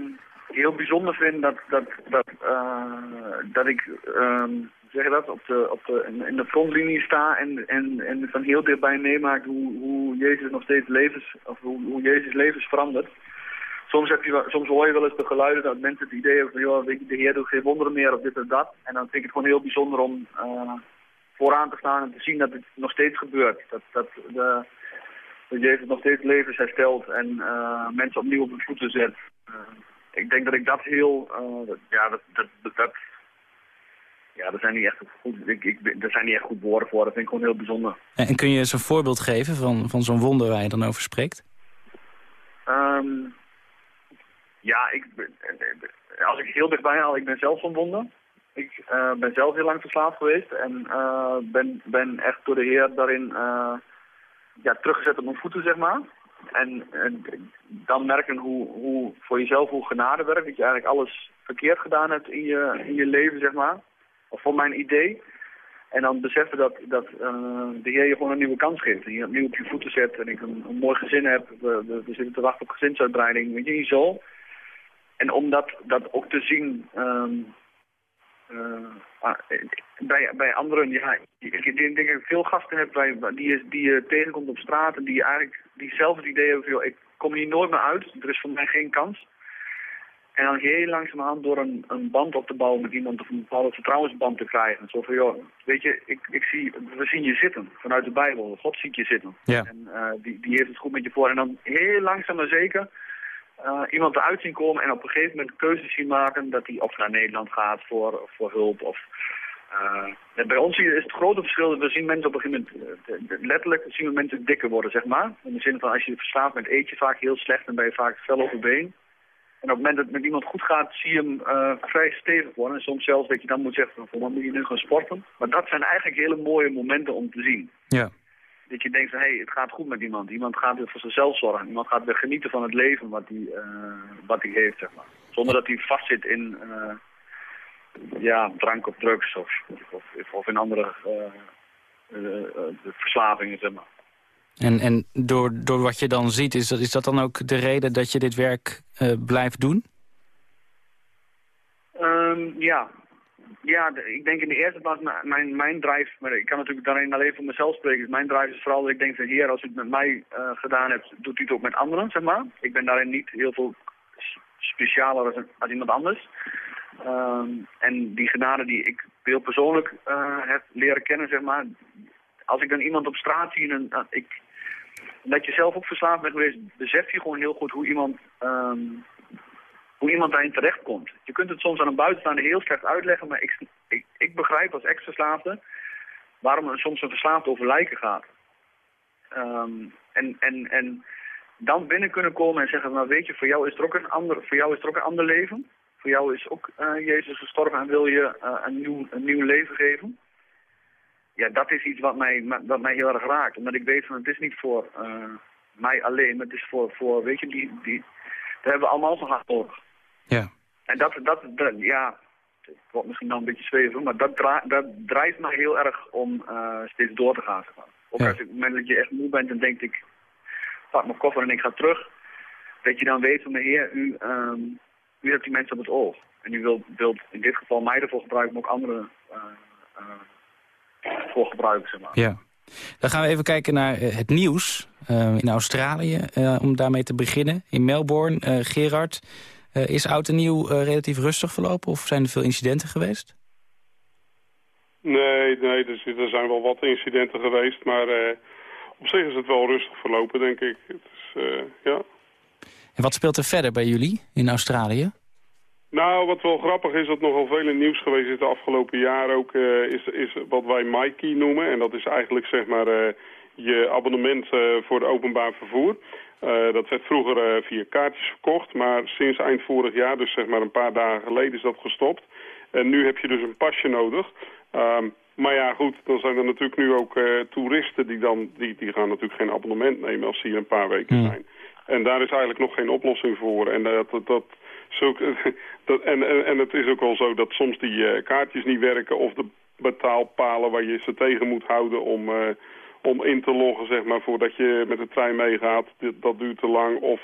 heel bijzonder vind dat, dat, dat, eh, dat ik, hoe zeg je dat, op de, op de, in, de frontlinie sta en, en, en van heel dichtbij meemaak hoe, hoe Jezus nog steeds levens, of hoe, hoe Jezus levens verandert. Soms, heb je, soms hoor je wel eens de geluiden dat mensen het idee hebben van, joh, de Heer doet geen wonderen meer of dit of dat. En dan vind ik het gewoon heel bijzonder om eh, vooraan te staan en te zien dat het nog steeds gebeurt. Dat, dat de, dat Jezus nog steeds levens herstelt en eh, mensen opnieuw op hun voeten zet. Eh, ik denk dat ik dat heel, dat- ja, dat, dat, dat, dat- ja, dat zijn niet echt goed, ik, ik, dat zijn niet echt goed woorden voor. Dat vind ik gewoon heel bijzonder. En, en kun je eens een voorbeeld geven van, van zo'n wonder waar je dan over spreekt? Ehm, ja, ik, ben- als ik heel dichtbij haal, ik ben zelf van wonder. Ik eh, ben zelf heel lang verslaafd geweest en eh, ben, ben echt door de Heer daarin eh, ja, teruggezet op mijn voeten, zeg maar. En, dan merken hoe, hoe voor jezelf hoe genade werkt. Dat je eigenlijk alles verkeerd gedaan hebt in je, in je leven, zeg maar. Of voor mijn idee. En dan beseffen dat, dat eh, de Heer je gewoon een nieuwe kans geeft. En je opnieuw op je voeten zet. En ik een, mooi gezin heb. We, we, we zitten te wachten op gezinsuitbreiding. Weet je, zo. En om dat, dat ook te zien... ehm, eh, ah, bij, bij anderen, ja, ik denk dat ik veel gasten heb bij, die, je, die je tegenkomt op straat en die eigenlijk die zelf het idee hebben van, ik kom hier nooit meer uit, er is voor mij geen kans. En dan heel langzamerhand door een, een band op te bouwen met iemand of een bepaalde vertrouwensband te krijgen. Zo van, joh, weet je, ik, ik zie, we zien je zitten vanuit de Bijbel. God ziet je zitten. Ja. En eh, die, die heeft het goed met je voor. En dan heel langzaam maar zeker eh, iemand eruit zien komen en op een gegeven moment keuzes zien maken dat hij of naar Nederland gaat voor, voor hulp of... eh, en bij ons is het grote verschil, we zien mensen op een gegeven moment, eh, letterlijk zien we mensen dikker worden, zeg maar. In de zin van als je verslaafd bent, eet je vaak heel slecht en ben je vaak fel overbeen. En op het moment dat het met iemand goed gaat, zie je hem eh, vrij stevig worden. En soms zelfs dat je dan moet zeggen, van, wat moet je nu gaan sporten? Maar dat zijn eigenlijk hele mooie momenten om te zien. Ja. Dat je denkt van, hé, hey, het gaat goed met iemand. Iemand gaat weer voor zichzelf zorgen. Iemand gaat weer genieten van het leven wat hij, eh, wat hij heeft, zeg maar. Zonder dat hij vastzit in, eh, ja, drank of drugs of, of, of in andere eh, verslavingen, zeg maar. En, en door, door wat je dan ziet, is dat, is dat dan ook de reden dat je dit werk blijft doen? Ehm, ja. Ja, ik denk in de eerste plaats, mijn- mijn, drive, maar ik kan natuurlijk daarin alleen voor mezelf spreken. Dus mijn drive is vooral dat ik denk van, heer, als u het met mij eh, gedaan hebt, doet u het ook met anderen, zeg maar. Ik ben daarin niet heel veel specialer als, als iemand anders. Ehm, en die genade die ik heel persoonlijk eh, heb leren kennen, zeg maar. Als ik dan iemand op straat zie en eh, ik, dat je zelf ook verslaafd bent geweest, besef je gewoon heel goed hoe iemand ehm, hoe iemand daarin terechtkomt. Je kunt het soms aan een buitenstaander heel slecht uitleggen, maar ik, ik, begrijp als ex-verslaafde waarom er soms een verslaafde over lijken gaat. Ehm, en, en, en dan binnen kunnen komen en zeggen, nou weet je, voor jou is er ook een ander, voor jou is er ook een ander leven. Voor jou is ook eh, Jezus gestorven en wil je eh, een, nieuw, een nieuw leven geven. Ja, dat is iets wat mij, wat mij heel erg raakt. Omdat ik weet van het is niet voor eh, mij alleen, maar het is voor, voor weet je, die, die, daar hebben we allemaal van nodig. Ja. En dat, dat, dat ja, het wordt misschien dan een beetje zweven, maar dat, dra dat drijft mij heel erg om eh, steeds door te gaan. zeg maar. Ook Ja. als ik, op het moment dat je echt moe bent en denkt ik, pak mijn koffer en ik ga terug. Dat je dan weet van, heer, u, ehm, u hebt die mensen op het oog. En u wilt, wilt in dit geval mij ervoor gebruiken, maar ook anderen eh, eh, voor gebruiken, zeg maar. Ja. Dan gaan we even kijken naar het nieuws in Australië, om daarmee te beginnen. In Melbourne, Gerard, is oud en nieuw eh, relatief rustig verlopen of zijn er veel incidenten geweest? Nee, nee er, er zijn wel wat incidenten geweest, maar eh, op zich is het wel rustig verlopen, denk ik. Het is, eh, ja. En wat speelt er verder bij jullie in Australië? Nou, wat wel grappig is, dat nogal veel in nieuws geweest is de afgelopen jaren ook, eh, is, is wat wij MyKey noemen. En dat is eigenlijk zeg maar eh, je abonnement eh, voor het openbaar vervoer. Eh, dat werd vroeger eh, via kaartjes verkocht, maar sinds eind vorig jaar, dus zeg maar een paar dagen geleden, is dat gestopt. En nu heb je dus een pasje nodig. Ehm, maar ja, goed, dan zijn er natuurlijk nu ook toeristen die dan, die, die gaan natuurlijk geen abonnement nemen als ze hier een paar weken zijn. En daar is eigenlijk nog geen oplossing voor. En dat, dat, dat, en, en, en het is ook wel zo dat soms die kaartjes niet werken of de betaalpalen waar je ze tegen moet houden om, om in te loggen, zeg maar, voordat je met de trein meegaat. Dat duurt te lang of,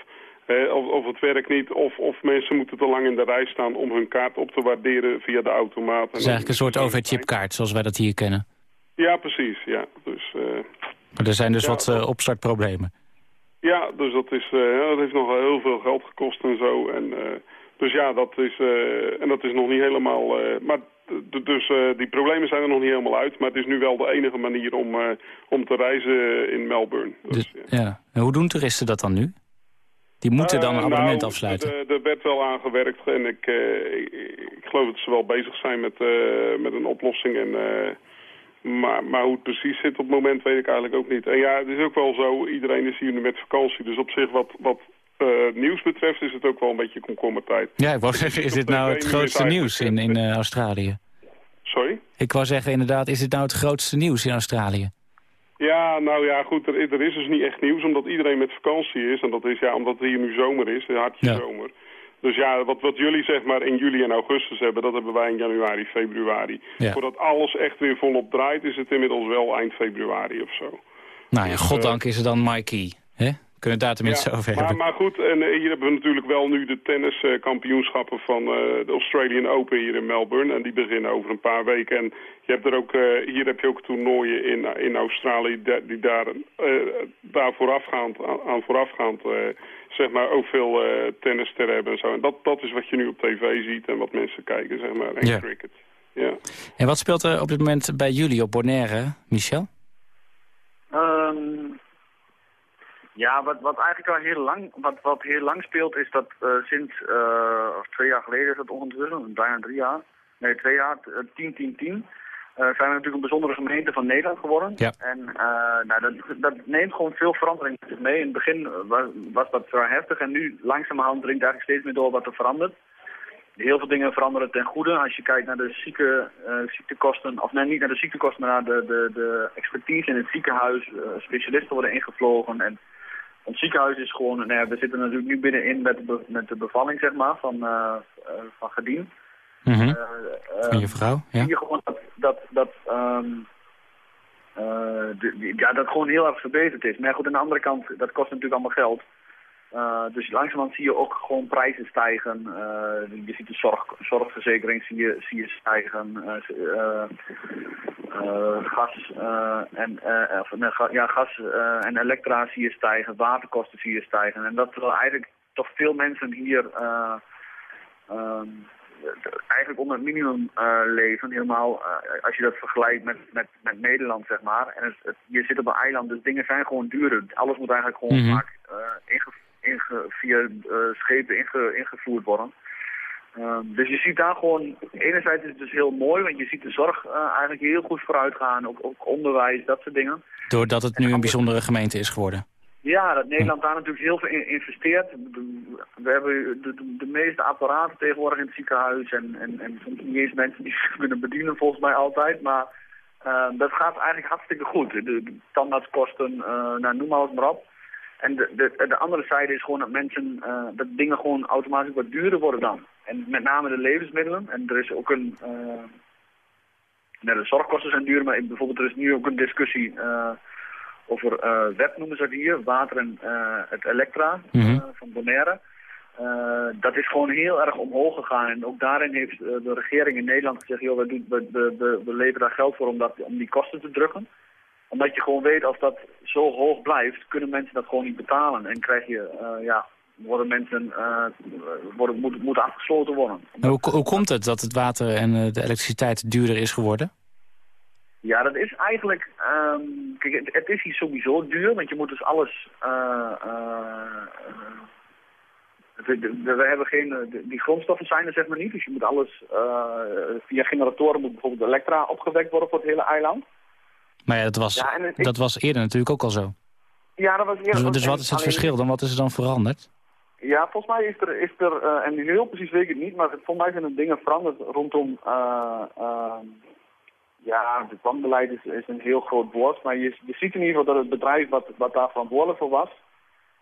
hè, of, of het werkt niet of, of mensen moeten te lang in de rij staan om hun kaart op te waarderen via de automaat. Het is eigenlijk een soort overchipkaart, zoals wij dat hier kennen. Ja, precies, ja. Dus, eh, Maar er zijn dus Ja, wat eh, opstartproblemen. Ja, dus dat, is, eh, dat heeft nog wel heel veel geld gekost en zo. En, dus ja, dat is, en dat is nog niet helemaal... maar dus eh, die problemen zijn er nog niet helemaal uit. Maar het is nu wel de enige manier om, eh, om te reizen in Melbourne. Dus, Dus, ja. En hoe doen toeristen dat dan nu? Die moeten dan een Eh, abonnement nou, afsluiten. Er, er werd wel aan gewerkt en ik, eh, ik, ik geloof dat ze wel bezig zijn met, eh, met een oplossing. En, eh, maar, maar hoe het precies zit op het moment weet ik eigenlijk ook niet. En ja, het is ook wel zo, iedereen is hier nu met vakantie. Dus op zich wat, wat eh, nieuws betreft is het ook wel een beetje komkommertijd. Ja, ik wou zeggen, is dit nou het grootste nieuws in, in eh, Australië? Sorry? Ik wou zeggen inderdaad, is dit nou het grootste nieuws in Australië? Ja, nou ja, goed, er, er is dus niet echt nieuws omdat iedereen met vakantie is. En dat is ja, omdat het hier nu zomer is, een hartje Ja. zomer. Dus ja, wat, wat jullie zeg maar in juli en augustus hebben, dat hebben wij in januari, februari. Ja. Voordat alles echt weer volop draait, is het inmiddels wel eind februari of zo. Nou ja, Dus, goddank is er dan Mikey. Hè? Kunnen het daar tenminste over maar, hebben. maar goed, en eh, hier hebben we natuurlijk wel nu de tenniskampioenschappen van eh, de Australian Open hier in Melbourne. En die beginnen over een paar weken. En je hebt er ook, eh, hier heb je ook toernooien in, in Australië die daar, eh, daar voorafgaand, aan, aan voorafgaand eh, zeg maar ook veel eh tennissterren hebben en zo. En dat, dat is wat je nu op tv ziet en wat mensen kijken, zeg maar. En Ja. cricket. Ja. En wat speelt er op dit moment bij jullie op Bonaire, Michel? Ehm, ja, wat, wat eigenlijk al heel lang, wat, wat heel lang speelt is dat eh, sinds eh, twee jaar geleden is dat ondertussen, bijna drie jaar, nee twee jaar, eh, 10, 10, 10, eh, zijn we natuurlijk een bijzondere gemeente van Nederland geworden. Ja. En nou, dat, dat neemt gewoon veel verandering mee. In het begin was, was dat vrij heftig en nu langzamerhand dringt eigenlijk steeds meer door wat er verandert. Heel veel dingen veranderen ten goede. Als je kijkt naar de zieke, ziektekosten, of nee, niet naar de ziektekosten, maar naar de, de, de expertise in het ziekenhuis. Specialisten worden ingevlogen. En ons ziekenhuis is gewoon, nou ja, we zitten natuurlijk nu binnenin met de, met de bevalling, zeg maar, van, eh, van Gedien. Mhm. Eh, Van je vrouw, ja. zie je gewoon dat, dat, dat, ehm, eh, de- ja, dat gewoon heel erg verbeterd is. Maar goed, aan de andere kant, dat kost natuurlijk allemaal geld. Eh, dus langzamerhand zie je ook gewoon prijzen stijgen. Eh, je ziet de zorg, zorgverzekering zie je, zie je stijgen. Eh, gas, en, eh, of, nee, ga- ja, gas en elektra zie je stijgen. Waterkosten zie je stijgen. En dat terwijl eigenlijk toch veel mensen hier... eh, ehm, eigenlijk onder het minimum leven, helemaal als je dat vergelijkt met, met, met Nederland, zeg maar. En het, het- je zit op een eiland, dus dingen zijn gewoon duurder. Alles moet eigenlijk gewoon Mhm. vaak eh, inge, via eh, schepen inge, ingevoerd worden. Ehm, dus je ziet daar gewoon, enerzijds is het dus heel mooi, want je ziet de zorg eh, eigenlijk heel goed vooruit gaan, ook, ook onderwijs, dat soort dingen. Doordat het nu een bijzondere gemeente is geworden. Ja, dat Nederland daar natuurlijk heel veel in investeert. We hebben de, de, de meeste apparaten tegenwoordig in het ziekenhuis en, en, en soms niet eens mensen die zich kunnen bedienen volgens mij altijd. Maar eh, dat gaat eigenlijk hartstikke goed. De, de tandartskosten, eh nou, noem maar het maar op. En de, de, de andere zijde is gewoon dat mensen, eh, dat dingen gewoon automatisch wat duurder worden dan. En met name de levensmiddelen. En er is ook een, nou, de zorgkosten zijn duur, maar bijvoorbeeld er is nu ook een discussie eh, over web noemen ze het hier, water en het elektra Mhm. van Bonaire. Dat is gewoon heel erg omhoog gegaan. En ook daarin heeft de regering in Nederland gezegd, joh, we, doen, we, we, we, we leveren daar geld voor om, dat, om die kosten te drukken. Omdat je gewoon weet, als dat zo hoog blijft, kunnen mensen dat gewoon niet betalen. En krijg je, eh, ja, worden mensen, eh worden, moet, moeten afgesloten worden. Hoe, hoe komt het dat het water en eh, de elektriciteit duurder is geworden? Ja, dat is eigenlijk... ehm, kijk, het, het is hier sowieso duur, want je moet dus alles... we, we- hebben geen... die grondstoffen zijn er zeg maar niet, dus je moet alles... via generatoren moet bijvoorbeeld elektra opgewekt worden voor het hele eiland. Maar ja, dat was, Ja, en ik- dat was eerder natuurlijk ook al zo. Ja, dat was Dus, eerder... dus wat is het alleen- verschil dan? Wat is er dan veranderd? Ja, volgens mij is er, is er eh, en heel precies weet ik het niet, maar volgens mij zijn er dingen veranderd rondom, eh, ehm, ja, het planbeleid is, is een heel groot woord, maar je, je ziet in ieder geval dat het bedrijf wat, wat daar verantwoordelijk voor was,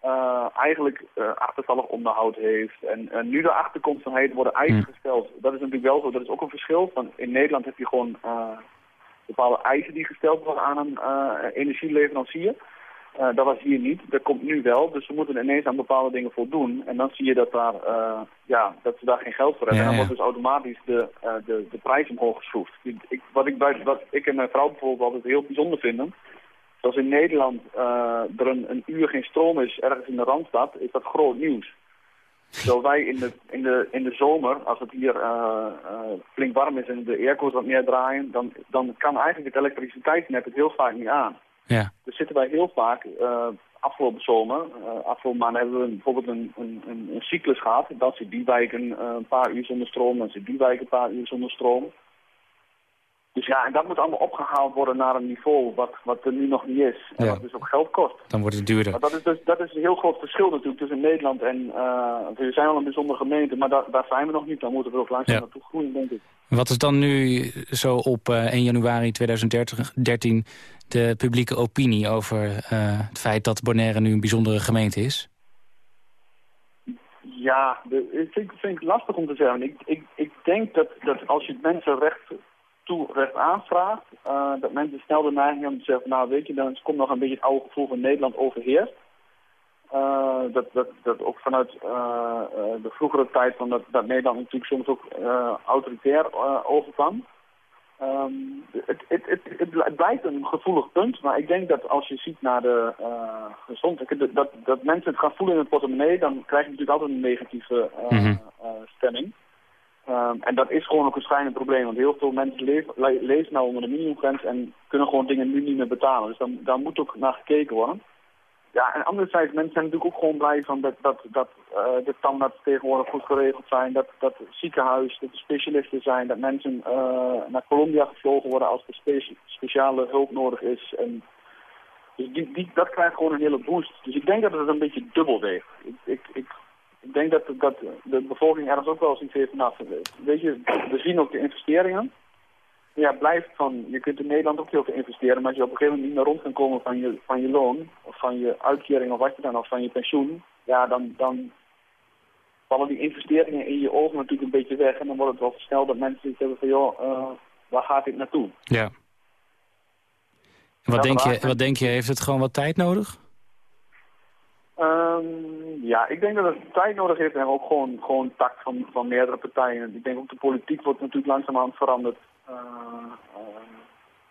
eh, eigenlijk achterstallig onderhoud heeft. En nu de achterkomst van heet worden eisen Hm. gesteld, dat is natuurlijk wel zo, dat is ook een verschil. Want in Nederland heb je gewoon bepaalde eisen die gesteld worden aan een eh, energieleverancier. Eh, dat was hier niet. Dat komt nu wel. Dus we moeten ineens aan bepaalde dingen voldoen. En dan zie je dat, daar, eh, ja, dat ze daar geen geld voor hebben. Ja, en dan wordt dus automatisch de, de, de prijs omhoog geschroefd. Ik, wat, ik, bij- wat ik en mijn vrouw bijvoorbeeld altijd heel bijzonder vinden... Zoals in Nederland eh, er een, een uur geen stroom is ergens in de Randstad, is dat groot nieuws. Terwijl wij in de, in, de, in de zomer, als het hier eh, eh, flink warm is en de airco's wat meer draaien, dan, dan kan eigenlijk het elektriciteitsnet het heel vaak niet aan. Ja. Dus zitten wij heel vaak, eh, afgelopen zomer, afgelopen maanden hebben we bijvoorbeeld een, een, een, een cyclus gehad. Dan zit die wijk een, eh, een paar uur zonder stroom, dan zit die wijk een paar uur zonder stroom. Dus ja, en dat moet allemaal opgehaald worden naar een niveau wat, wat er nu nog niet is. En Ja. wat dus ook geld kost. Dan wordt het duurder. Maar dat is, dus, dat is een heel groot verschil natuurlijk tussen Nederland en... eh, we zijn wel een bijzondere gemeente, maar daar, daar zijn we nog niet. Dan moeten we ook langzaam Ja. naartoe groeien, denk ik. Wat is dan nu zo op eh, 1 januari 2013 de publieke opinie over eh, het feit dat Bonaire nu een bijzondere gemeente is? Ja, ik vind, vind ik lastig om te zeggen. Ik, ik, ik denk dat, dat als je het mensen recht toe recht aanvraagt, eh, dat mensen snel de neiging hebben om te zeggen, nou weet je, dan komt nog een beetje het oude gevoel van Nederland overheerst. Eh, dat, dat, dat ook vanuit eh, de vroegere tijd van dat, dat Nederland natuurlijk soms ook autoritair overkwam. Ehm, het, het, het, blijft een gevoelig punt, maar ik denk dat als je ziet naar de gezondheid, dat, dat, mensen het gaan voelen in het portemonnee, dan krijg je natuurlijk altijd een negatieve Mhm. stemming. Ehm, en dat is gewoon ook een schrijnend probleem, want heel veel mensen leven, le- leven nou onder de minimumgrens en kunnen gewoon dingen nu niet meer betalen. Dus dan, daar moet ook naar gekeken worden. Ja, en anderzijds, mensen zijn natuurlijk ook gewoon blij van dat, dat, dat eh, de tandarts tegenwoordig goed geregeld zijn, dat, dat het ziekenhuis, dat er specialisten zijn, dat mensen eh, naar Colombia gevlogen worden als er spe- speciale hulp nodig is. En dus die, die, dat krijgt gewoon een hele boost. Dus ik denk dat het een beetje dubbel weegt. Ik, ik, ik denk dat, dat de bevolking ergens ook wel zoiets heeft van, nou, weet je, we zien ook de investeringen. Ja, blijft van, je kunt in Nederland ook heel veel investeren, maar als je op een gegeven moment niet meer rond kan komen van je, van je loon, of van je uitkering of wat je dan, of van je pensioen, ja, dan, dan vallen die investeringen in je ogen natuurlijk een beetje weg en dan wordt het wel snel dat mensen iets hebben van, joh, eh, waar gaat dit naartoe? Ja. En wat, denk je, wat denk je, heeft het gewoon wat tijd nodig? Ehm, ja, ik denk dat het tijd nodig heeft en ook gewoon, gewoon tact van, van meerdere partijen. Ik denk ook de politiek wordt natuurlijk langzamerhand veranderd. Eh, ehm,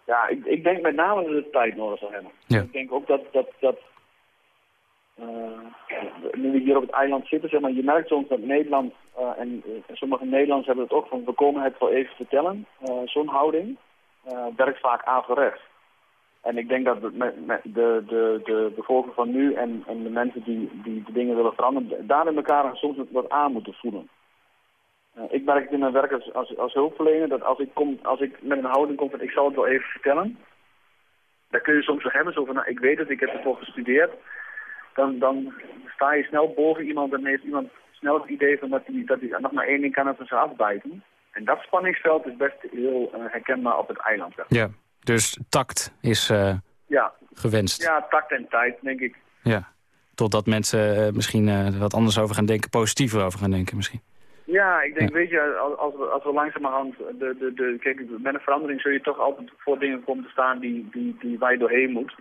ja, ik, ik denk met name dat het tijd nodig zal hebben. Ja. Ik denk ook dat, dat, dat eh, nu we hier op het eiland zitten, zeg maar, je merkt soms dat Nederland, eh, en sommige Nederlanders hebben het ook van, we komen het wel even vertellen. Eh, Zo'n houding werkt vaak averechts. En ik denk dat het de, de, de bevolking van nu en, en de mensen die, die de dingen willen veranderen, daarin elkaar soms wat aan moeten voelen. Eh, ik merk in mijn werk als, als, hulpverlener dat als ik, kom, als ik met een houding kom van ik zal het wel even vertellen, dan kun je soms wel hebben zo van nou, ik weet het, ik heb ervoor gestudeerd. Dan, dan sta je snel boven iemand en heeft iemand snel het idee van dat hij, dat nog maar één ding kan en van afbijten. En dat spanningsveld is best heel eh, herkenbaar op het eiland. Ja. Dus tact is eh, Ja, gewenst. ja, tact en tijd, denk ik. Ja. Totdat mensen eh, misschien eh, wat anders over gaan denken, positiever over gaan denken misschien. Ja, ik denk, weet je, als, als, we, als we langzamerhand... De, de, de, kijk, met een verandering zul je toch altijd voor dingen komen te staan die, die, die waar je doorheen moet.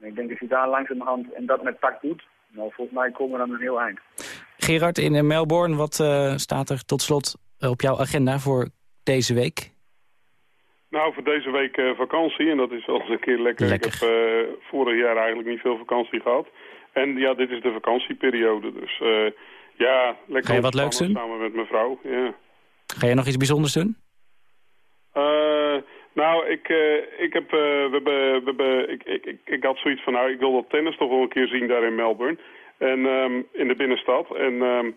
En ik denk, als je daar langzamerhand en dat met tact doet... Nou, volgens mij komen we dan een heel eind. Gerard, in Melbourne, wat staat er tot slot op jouw agenda voor deze week? Nou, voor deze week eh, vakantie. En dat is wel eens een keer lekker. Lekker. Ik heb eh, vorig jaar eigenlijk niet veel vakantie gehad. En ja, dit is de vakantieperiode. Dus eh, ja, lekker Ga je wat leuks doen? Samen met mijn vrouw, ja. Ga je nog iets bijzonders doen? Nou, ik, ik heb, we hebben, we hebben, ik, ik, ik, ik had zoiets van, nou, ik wil dat tennis toch wel een keer zien daar in Melbourne. En ehm, in de binnenstad. En ehm,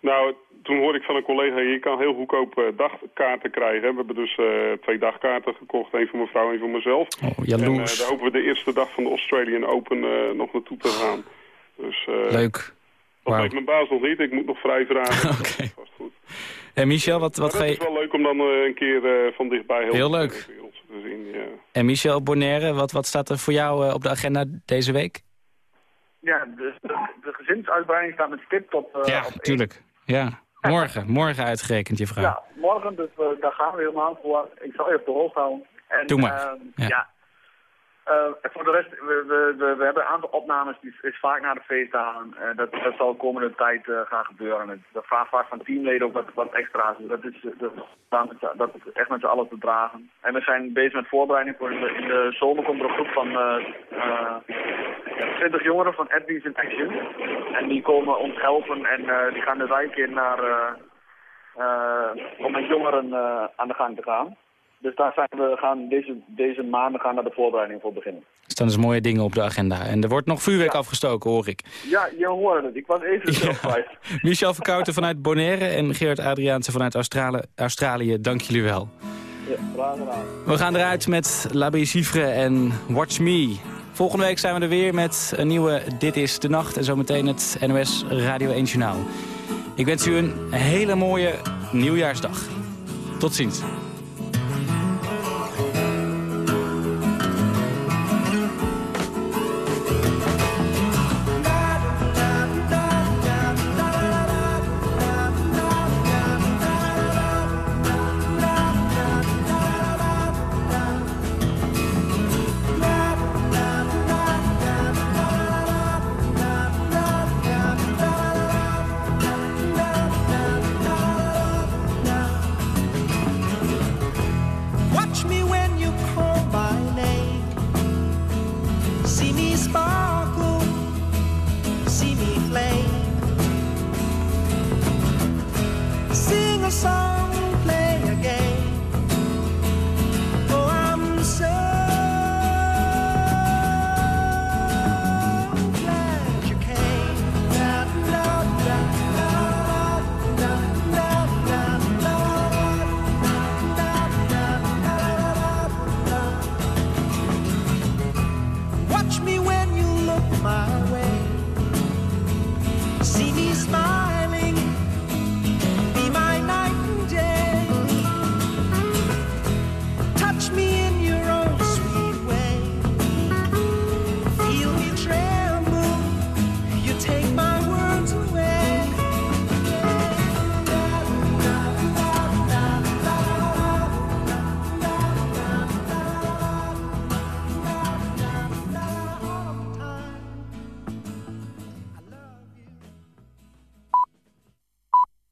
nou, toen hoorde ik van een collega, je kan heel goedkoop eh, dagkaarten krijgen. We hebben dus eh, twee dagkaarten gekocht, één voor mijn vrouw, één voor mezelf. Oh, En jaloers. eh, daar hopen we de eerste dag van de Australian Open eh, nog naartoe te gaan. Dus eh, Leuk. dat Wauw. weet mijn baas nog niet. Ik moet nog vrij vragen. Oké. Goed. En Michel, wat, wat ga het je... is wel leuk om dan eh, een keer eh, van dichtbij heel, Heel veel leuk. wereld te zien. Ja. En Michel Bonaire, wat, wat staat er voor jou eh, op de agenda deze week? Ja, de, de, de gezinsuitbreiding staat met stip op, eh, ja, op tuurlijk. Ja, morgen. Morgen uitgerekend, je vrouw. Ja, morgen, dus eh, daar gaan we helemaal voor. Ik zal even hoogte houden. En, Doe maar. ehm, Ja. ja. Eh, voor de rest, we, we, we, we hebben een aantal opnames, die is vaak na de feestdagen. Eh, dat, dat zal de komende tijd eh, gaan gebeuren. Het- Dat vraagt vaak van teamleden ook wat, wat extra's. Dat is, dat, dat, is echt met z'n allen te dragen. En we zijn bezig met voorbereiding voor in de, in de zomer komt er een groep van eh, eh, ja, 20 jongeren van Adbees in Action. En die komen ons helpen en die gaan de wijk in naar, om met jongeren aan de gang te gaan. Dus daar zijn we gaan deze, deze maanden gaan naar de voorbereiding voor beginnen. Er staan dus mooie dingen op de agenda. En er wordt nog vuurwerk afgestoken, hoor ik. Ja, je hoorde het. Ik was even zelf kwijt. Michel Verkouten vanuit Bonaire en Gerard Adriaanse vanuit Australië, Australië dank jullie wel. Ja, graag gedaan. We gaan eruit met L'Abbé Chiffre en Watch Me. Volgende week zijn we er weer met een nieuwe Dit is de Nacht. En zometeen het NOS Radio 1 Journaal. Ik wens u een hele mooie nieuwjaarsdag. Tot ziens.